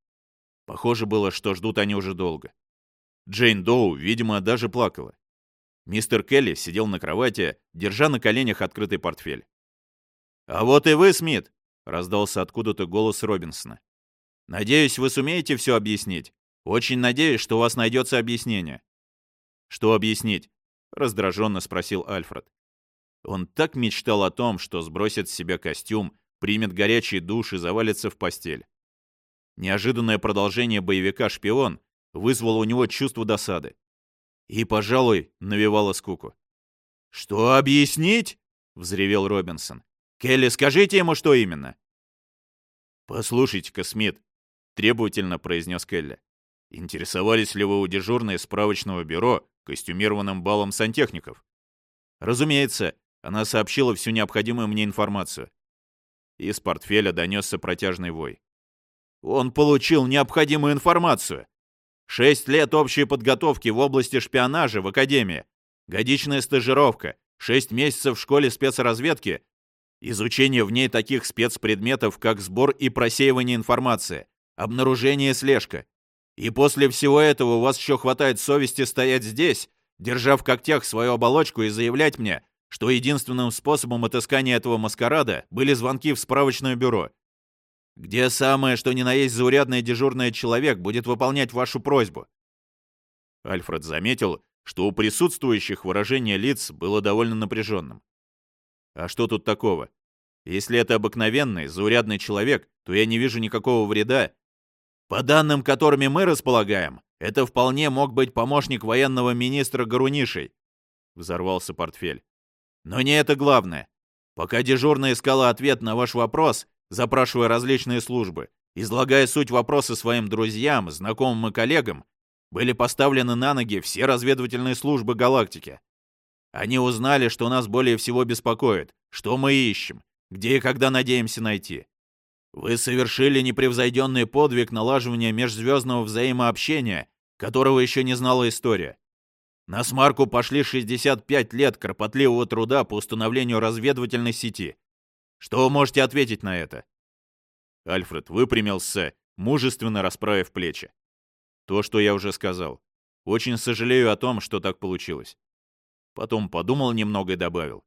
Похоже было, что ждут они уже долго. Джейн Доу, видимо, даже плакала. Мистер Келли сидел на кровати, держа на коленях открытый портфель. «А вот и вы, Смит!» — раздался откуда-то голос Робинсона. «Надеюсь, вы сумеете все объяснить. Очень надеюсь, что у вас найдется объяснение». «Что объяснить?» — раздраженно спросил Альфред. Он так мечтал о том, что сбросит с себя костюм, примет горячий душ и завалится в постель. Неожиданное продолжение боевика «Шпион» вызвало у него чувство досады и, пожалуй, навевала скуку. «Что объяснить?» — взревел Робинсон. «Келли, скажите ему, что именно!» «Послушайте-ка, Смит», — требовательно произнес Келли. «Интересовались ли вы у дежурной справочного бюро костюмированным балом сантехников?» «Разумеется, она сообщила всю необходимую мне информацию». Из портфеля донесся протяжный вой. «Он получил необходимую информацию!» Шесть лет общей подготовки в области шпионажа в Академии. Годичная стажировка. Шесть месяцев в школе спецразведки. Изучение в ней таких спецпредметов, как сбор и просеивание информации, обнаружение слежка. И после всего этого у вас еще хватает совести стоять здесь, держа в когтях свою оболочку и заявлять мне, что единственным способом отыскания этого маскарада были звонки в справочное бюро где самое, что ни на есть заурядный дежурный человек будет выполнять вашу просьбу?» Альфред заметил, что у присутствующих выражение лиц было довольно напряженным. «А что тут такого? Если это обыкновенный, заурядный человек, то я не вижу никакого вреда. По данным, которыми мы располагаем, это вполне мог быть помощник военного министра Гарунишей», — взорвался портфель. «Но не это главное. Пока дежурная искала ответ на ваш вопрос, запрашивая различные службы, излагая суть вопроса своим друзьям, знакомым и коллегам, были поставлены на ноги все разведывательные службы галактики. Они узнали, что нас более всего беспокоит, что мы ищем, где и когда надеемся найти. Вы совершили непревзойденный подвиг налаживания межзвездного взаимообщения, которого еще не знала история. На смарку пошли 65 лет кропотливого труда по установлению разведывательной сети, что вы можете ответить на это?» Альфред выпрямился, мужественно расправив плечи. «То, что я уже сказал. Очень сожалею о том, что так получилось». Потом подумал немного и добавил.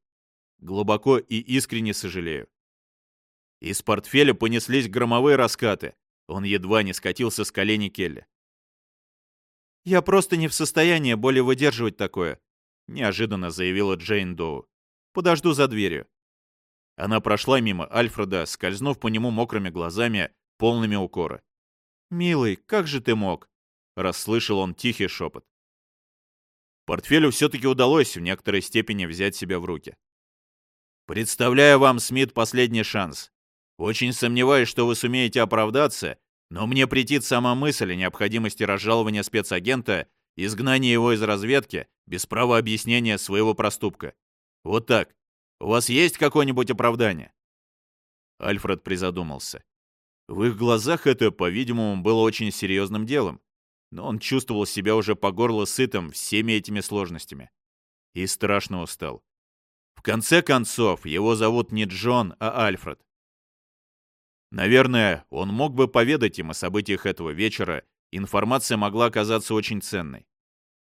«Глубоко и искренне сожалею». Из портфеля понеслись громовые раскаты. Он едва не скатился с колени Келли. «Я просто не в состоянии более выдерживать такое», — неожиданно заявила Джейн Доу. «Подожду за дверью». Она прошла мимо Альфреда, скользнув по нему мокрыми глазами, полными укора. «Милый, как же ты мог?» — расслышал он тихий шепот. Портфелю все-таки удалось в некоторой степени взять себя в руки. «Представляю вам, Смит, последний шанс. Очень сомневаюсь, что вы сумеете оправдаться, но мне претит сама мысль о необходимости разжалования спецагента, изгнания его из разведки, без права объяснения своего проступка. Вот так. У вас есть какое-нибудь оправдание?» Альфред призадумался. В их глазах это, по-видимому, было очень серьезным делом, но он чувствовал себя уже по горло сытым всеми этими сложностями. И страшно устал. В конце концов, его зовут не Джон, а Альфред. Наверное, он мог бы поведать им о событиях этого вечера, информация могла оказаться очень ценной.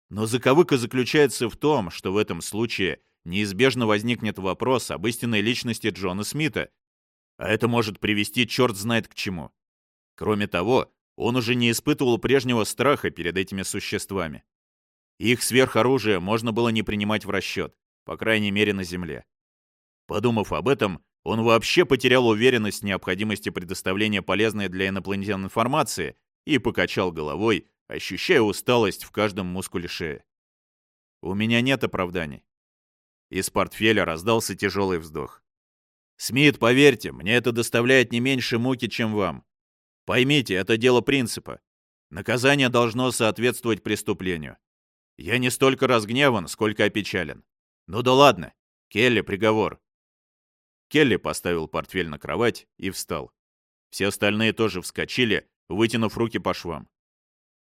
Но заковыка заключается в том, что в этом случае неизбежно возникнет вопрос об истинной личности Джона Смита, а это может привести черт знает к чему. Кроме того, он уже не испытывал прежнего страха перед этими существами. Их сверхоружие можно было не принимать в расчет. по крайней мере на Земле. Подумав об этом, он вообще потерял уверенность в необходимости предоставления полезной для инопланетян информации и покачал головой, ощущая усталость в каждом мускуле шеи. «У меня нет оправданий». Из портфеля раздался тяжелый вздох. «Смит, поверьте, мне это доставляет не меньше муки, чем вам. Поймите, это дело принципа. Наказание должно соответствовать преступлению. Я не столько разгневан, сколько опечален. Ну да ладно. Келли, приговор. Келли поставил портфель на кровать и встал. Все остальные тоже вскочили, вытянув руки по швам.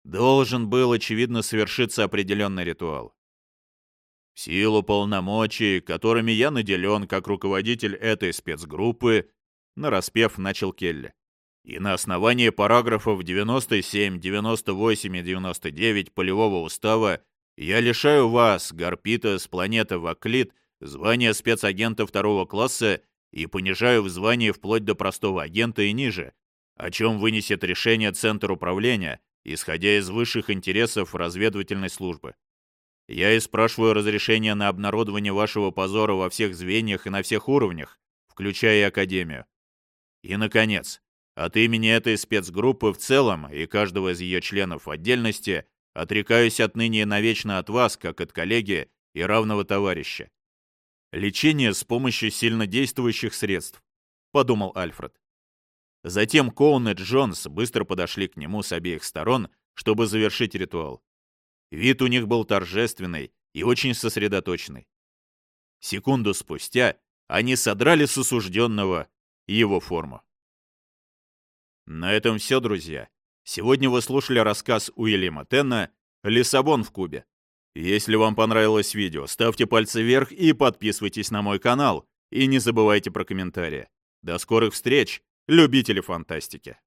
Должен был, очевидно, совершиться определенный ритуал. В силу полномочий, которыми я наделен как руководитель этой спецгруппы, нараспев начал Келли. И на основании параграфов 97, 98 и 99 полевого устава я лишаю вас, Гарпита с планеты Ваклит, звания спецагента второго класса и понижаю в звании вплоть до простого агента и ниже, о чем вынесет решение Центр управления, исходя из высших интересов разведывательной службы. Я и спрашиваю разрешение на обнародование вашего позора во всех звеньях и на всех уровнях, включая и Академию. И, наконец, от имени этой спецгруппы в целом и каждого из ее членов в отдельности отрекаюсь отныне и навечно от вас, как от коллеги и равного товарища. Лечение с помощью сильнодействующих средств, подумал Альфред. Затем Коун и Джонс быстро подошли к нему с обеих сторон, чтобы завершить ритуал. Вид у них был торжественный и очень сосредоточенный. Секунду спустя они содрали с осужденного его форму. На этом все, друзья. Сегодня вы слушали рассказ Уильяма Тенна «Лиссабон в Кубе». Если вам понравилось видео, ставьте пальцы вверх и подписывайтесь на мой канал. И не забывайте про комментарии. До скорых встреч, любители фантастики!